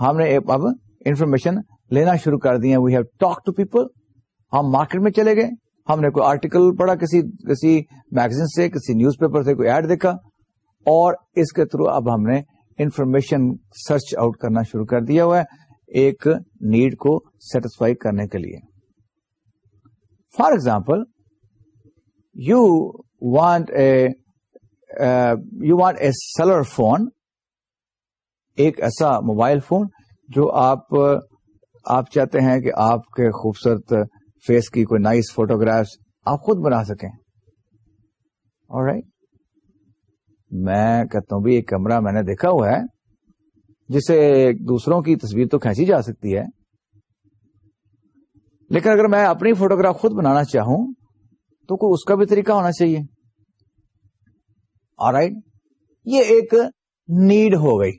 ہم نے اب انفارمیشن لینا شروع کر دی ہے we have talk to people ہم مارکیٹ میں چلے گئے ہم نے کوئی آرٹیکل پڑھا کسی کسی میگزین سے کسی نیوز پیپر سے کوئی ایڈ دیکھا اور اس کے تھرو اب ہم نے انفارمیشن سرچ آؤٹ کرنا شروع کر دیا ہوا ہے ایک نیڈ کو سیٹسفائی کرنے کے لیے for example you want a you want a cellular phone ایک ایسا موبائل فون جو آپ آپ چاہتے ہیں کہ آپ کے خوبصورت فیس کی کوئی نائس فوٹوگرافس آپ خود بنا سکیں اور right. میں کہتا ہوں بھی ایک کمرہ میں نے دیکھا ہوا ہے جسے دوسروں کی تصویر تو کھینچی جا سکتی ہے لیکن اگر میں اپنی فوٹوگراف خود بنانا چاہوں تو کوئی اس کا بھی طریقہ ہونا چاہیے یہ ایک نیڈ ہو گئی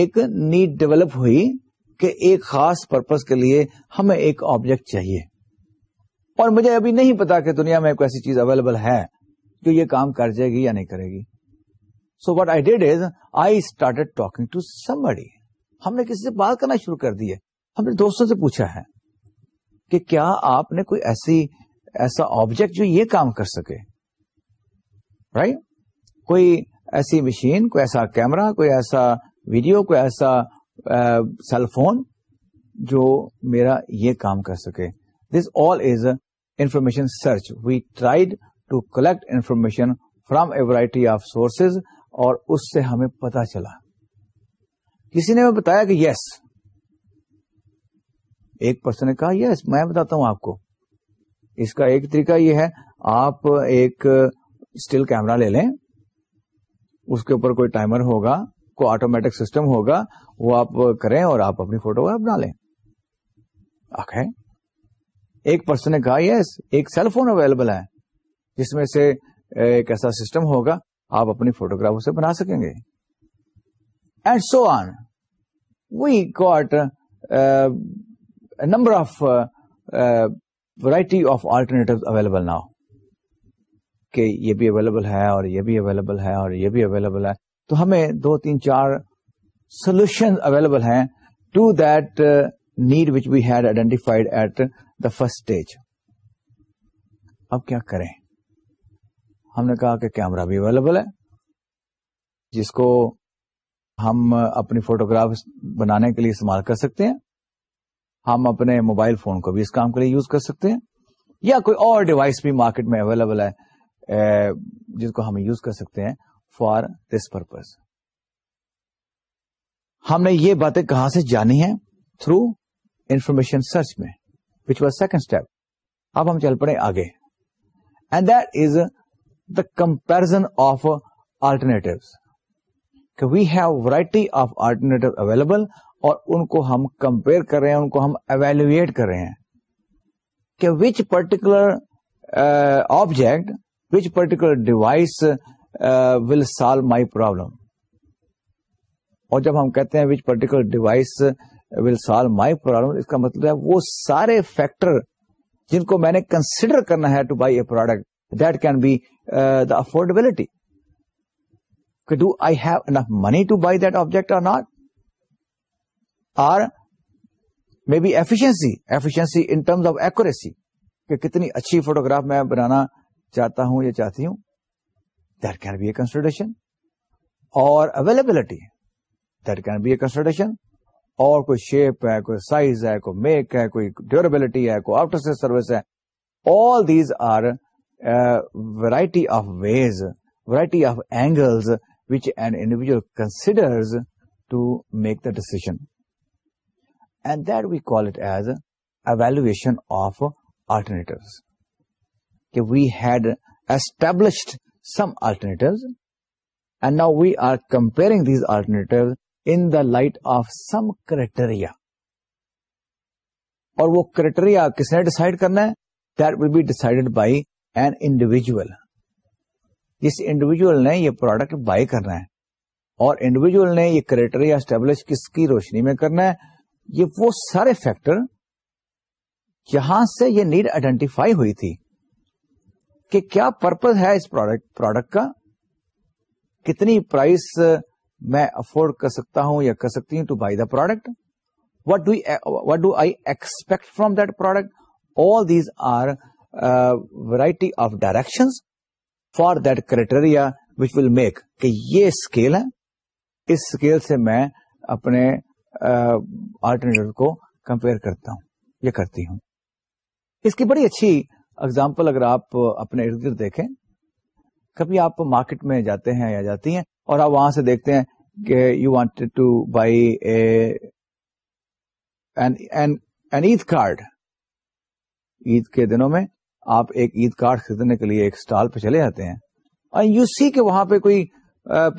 ایک نیڈ ڈیولپ ہوئی کہ ایک خاص پرپز کے لیے ہمیں ایک آبجیکٹ چاہیے اور مجھے ابھی نہیں پتا کہ دنیا میں کوئی ایسی چیز اویلیبل ہے جو یہ کام کر جائے گی یا نہیں کرے گی so what I did is I start talking to somebody ہم نے کسی سے بات کرنا شروع کر دی ہے ہم نے دوستوں سے پوچھا ہے کہ کیا آپ نے کوئی ایسی ایسا آبجیکٹ جو یہ کام کر سکے رائٹ right? کوئی ایسی مشین کوئی ایسا کیمرہ کوئی ایسا ویڈیو کوئی ایسا سیل فون جو میرا یہ کام کر سکے this all is information search we tried to collect information from a variety of sources اور اس سے ہمیں پتا چلا کسی نے ہمیں بتایا کہ یس yes, ایک پرسن نے کہا یس میں بتاتا ہوں آپ کو اس کا ایک طریقہ یہ ہے آپ ایک اسٹل کیمرا لے لیں اس کے اوپر کوئی ٹائمر ہوگا کوئی آٹومیٹک سسٹم ہوگا وہ آپ کریں اور آپ اپنی فوٹو گراف بنا لیں ایک پرسن نے کہا یس ایک سیل فون اویلیبل ہے جس میں سے ایک ایسا سسٹم ہوگا آپ اپنی فوٹوگراف اسے بنا سکیں گے اینڈ سو آن وی کا number of variety of of available نہ ہو کہ یہ بھی اویلیبل ہے اور یہ بھی اویلیبل ہے اور یہ بھی اویلیبل ہے تو ہمیں دو تین چار سولوشن اویلیبل ہیں to that need which we had identified at the first stage اب کیا کریں ہم نے کہا کہ کیمرہ بھی اویلیبل ہے جس کو ہم اپنی فوٹوگراف بنانے کے لیے استعمال کر سکتے ہیں ہم اپنے موبائل فون کو بھی اس کام کے لیے یوز کر سکتے ہیں یا کوئی اور ڈیوائس بھی مارکیٹ میں اویلیبل ہے جس کو ہم یوز کر سکتے ہیں فار دس پرپز ہم نے یہ باتیں کہاں سے جانی ہیں تھرو انفارمیشن سرچ میں وچ واز سیکنڈ اسٹیپ اب ہم چل پڑے آگے and that is the comparison of alternative we have variety of alternative available اور ان کو ہم کمپیئر کر رہے ہیں ان کو ہم ایویلویٹ کر رہے ہیں کہ which particular object which particular device will solve my problem اور جب ہم کہتے ہیں which particular device will solve my problem اس کا مطلب ہے وہ سارے فیکٹر جن کو میں نے کنسیڈر کرنا ہے to buy a product that can be the affordability do I have enough money to buy that object or not maybe efficiency efficiency in terms of accuracy کہ کتنی اچھی فوٹوگراف میں بنانا چاہتا ہوں یا چاہتی ہوں there can be a consideration اور availability there can be a consideration اور کوئی شیپ ہے کوئی سائز ہے کوئی میک ہے کوئی ڈیوریبلٹی ہے کوئی آفٹر سروس ہے all these are variety of ways variety of angles which and individual considers to make the decision we'd assessed some alternate and now we are comparing these alternate in the light of some criteria اور وہ criteria کس نے decide کرنا ہے that will be decided by an individual جس individual نے یہ product by کرنا ہے اور انڈیویجل نے یہ کریٹریا اسٹیبلش کس کی روشنی میں کرنا ہے یہ وہ سارے فیکٹر یہاں سے یہ نیڈ آئیڈینٹیفائی ہوئی تھی کہ کیا پرپز ہے اس پروڈکٹ کا کتنی پرائز میں افورڈ کر سکتا ہوں یا کر سکتی ہوں to buy the product what do what do I expect from product all these are variety of direction for that criteria which will make کہ یہ اسکیل ہے اس اسکیل سے میں اپنے آلٹرنیٹو کو کمپیئر کرتا ہوں یا کرتی ہوں اس کی بڑی اچھی اگزامپل اگر آپ اپنے ارد گرد دیکھیں کبھی آپ مارکیٹ میں جاتے ہیں یا جاتی ہیں اور آپ وہاں سے دیکھتے ہیں کہ you want to buy Eid card Eid کے دنوں میں آپ ایک عید کارڈ خریدنے کے لیے ایک اسٹال پہ چلے جاتے ہیں یو سی کے وہاں پہ کوئی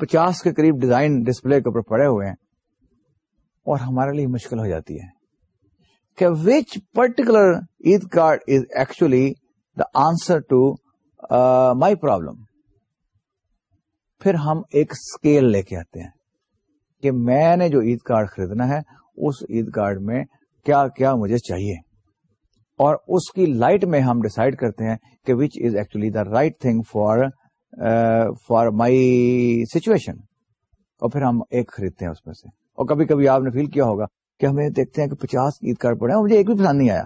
پچاس کے قریب ڈیزائن ڈسپلے کے اوپر پڑے ہوئے ہیں اور ہمارے لیے مشکل ہو جاتی ہے کہ which particular Eid card is actually the answer to my problem پھر ہم ایک اسکیل لے کے آتے ہیں کہ میں نے جو عید کارڈ خریدنا ہے اس عید کارڈ میں کیا کیا مجھے چاہیے اور اس کی لائٹ میں ہم ڈسائڈ کرتے ہیں کہ which is actually the right thing for for my situation اور پھر ہم ایک خریدتے ہیں اس میں سے اور کبھی کبھی آپ نے فیل کیا ہوگا کہ ہمیں دیکھتے ہیں کہ پچاس عید کارڈ پڑے ہیں مجھے ایک بھی پسند نہیں آیا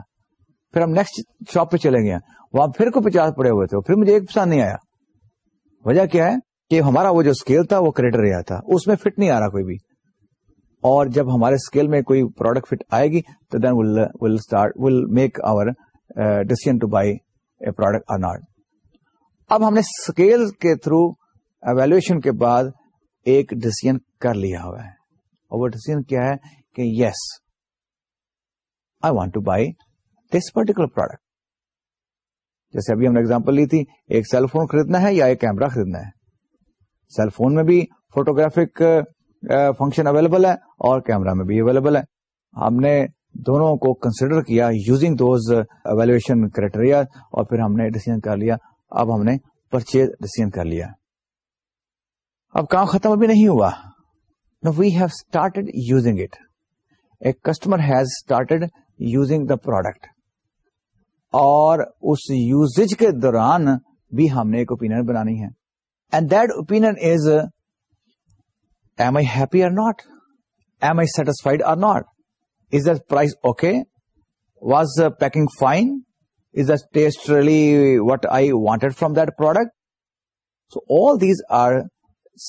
پھر ہم نیکسٹ شاپ پہ چلے گئے وہاں پھر کو پچاس پڑے ہوئے تھے پھر مجھے ایک پسند نہیں آیا وجہ کیا ہے کہ ہمارا وہ جو اسکیل تھا وہ کریٹر رہا تھا اس میں فٹ نہیں آ رہا کوئی بھی اور جب ہمارے اسکیل میں کوئی پروڈکٹ فٹ آئے گی تو then will will will start make our decision to buy a or not اب ہم نے اسکیل کے تھرو اویلویشن کے بعد ایک ڈیسیزن کر لیا ہوا ہے اور ڈیسیزن کیا ہے کہ yes I want to buy this particular product جیسے ابھی ہم نے ایگزامپل لی تھی ایک سیل فون خریدنا ہے یا ایک کیمرا خریدنا ہے سیل فون میں بھی فوٹوگرافک فنکشن اویلیبل ہے اور کیمرا میں بھی اویلیبل ہے ہم نے دونوں کو کنسیڈر کیا یوزنگ دوز اویلویشن کریٹیریا اور پھر ہم نے ڈیسیزن کر لیا اب ہم نے پرچیز ڈسیزن کر لیا اب کام ختم ابھی نہیں ہوا we have started using it a customer has started using the product اور اس یوز کے دوران بھی ہم نے ایک اوپین بنانی ہےپی or not I satisfied or not is the price okay was the packing fine is a taste what I wanted from product so all these are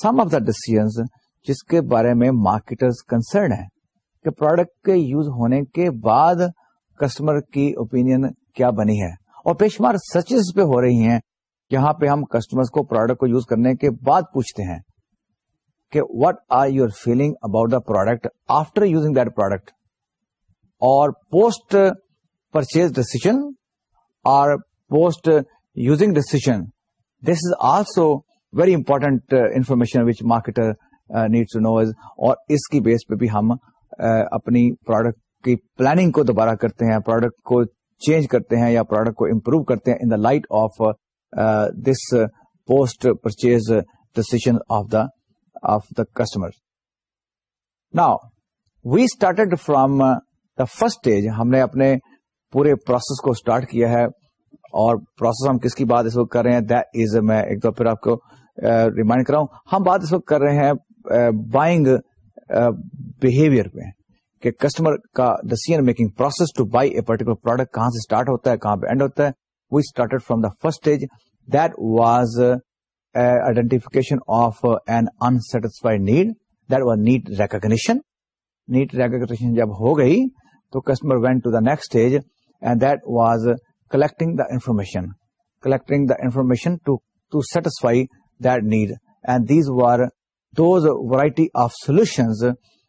some of the decision جس کے بارے میں marketers concern ہیں کہ product کے use ہونے کے بعد کسٹمر کی اوپینین کیا بنی ہے اور پیشمار سرچز پہ ہو رہی ہیں جہاں پہ ہم کسٹمر کو پروڈکٹ کو یوز کرنے کے بعد پوچھتے ہیں کہ what are your feeling about the product after using that product اور پوسٹ پرچیز ڈیسیژ اور post using decision this is also very important information which marketer need to know اور اس کی بیس پہ بھی ہم uh, اپنی پروڈکٹ کی پلاننگ کو دوبارہ کرتے ہیں پروڈکٹ کو چینج کرتے ہیں یا پروڈکٹ کو امپروو کرتے ہیں in the light of this post purchase decision of the of the customer نا we started from the first stage ہم نے اپنے پورے پروسیس کو اسٹارٹ کیا ہے اور پروسیس ہم کس کی بات اس وقت کر رہے ہیں میں ایک دو پھر آپ کو ریمائنڈ uh, کراؤں ہم بات اس وقت کر رہے ہیں بائنگ بہیویئر uh, پہ کہ کسٹمر کا decision making process to buy a particular product کہاں سے اسٹارٹ ہوتا ہے کہاں پہ اینڈ ہوتا ہے we from the first stage that was identification of an unsatisfied need that was need recognition need recognition جب ہو گئی تو customer went to the next stage and that was collecting the information collecting the information to satisfy that need and these were those variety of solutions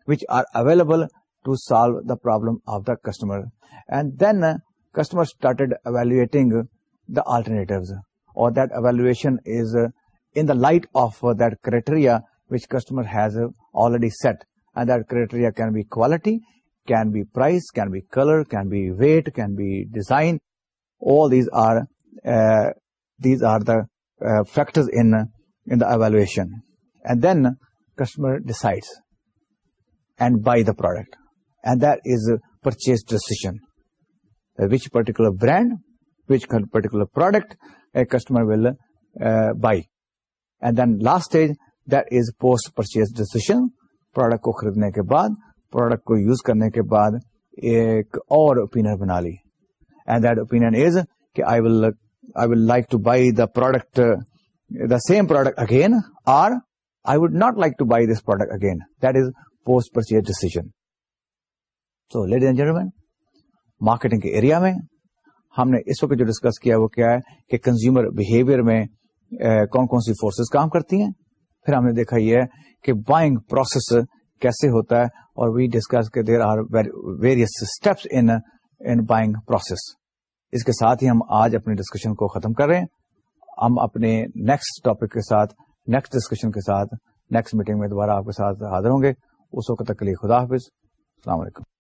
which are available to solve the problem of the customer. And then uh, customer started evaluating the alternatives, or that evaluation is uh, in the light of uh, that criteria which customer has already set. And that criteria can be quality, can be price, can be color, can be weight, can be design. All these are the factors in the evaluation. And then customer decide and buy the product and that is purchase decision which particular brand which particular product customer will buy and then last stage that is post purchase decision product کو خریدنے کے بعد product کو use کرنے کے بعد ایک اور اوپین بنا لی اینڈ دیٹ دن از کہ I will I will like to buy the product the same product again or I would not like to buy this product again that is post gentlemen, marketing ke marketing کے ہم نے اس وقت جو discuss کیا وہ کیا ہے کہ کنزیومر بہیویئر میں کون کون سی فورسز کام کرتی ہیں پھر ہم نے دیکھا یہ کہ بائنگ پروسیس کیسے ہوتا ہے اور وی ڈسکس کے there are various steps in buying process اس کے ساتھ ہی ہم آج اپنے ڈسکشن کو ختم کر رہے ہیں ہم اپنے نیکسٹ ٹاپک کے ساتھ نیکسٹ ڈسکشن کے ساتھ نیکسٹ میٹنگ میں دوبارہ آپ کے ساتھ حاضر ہوں گے اس وقت تک کے لیے خدا حافظ السلام علیکم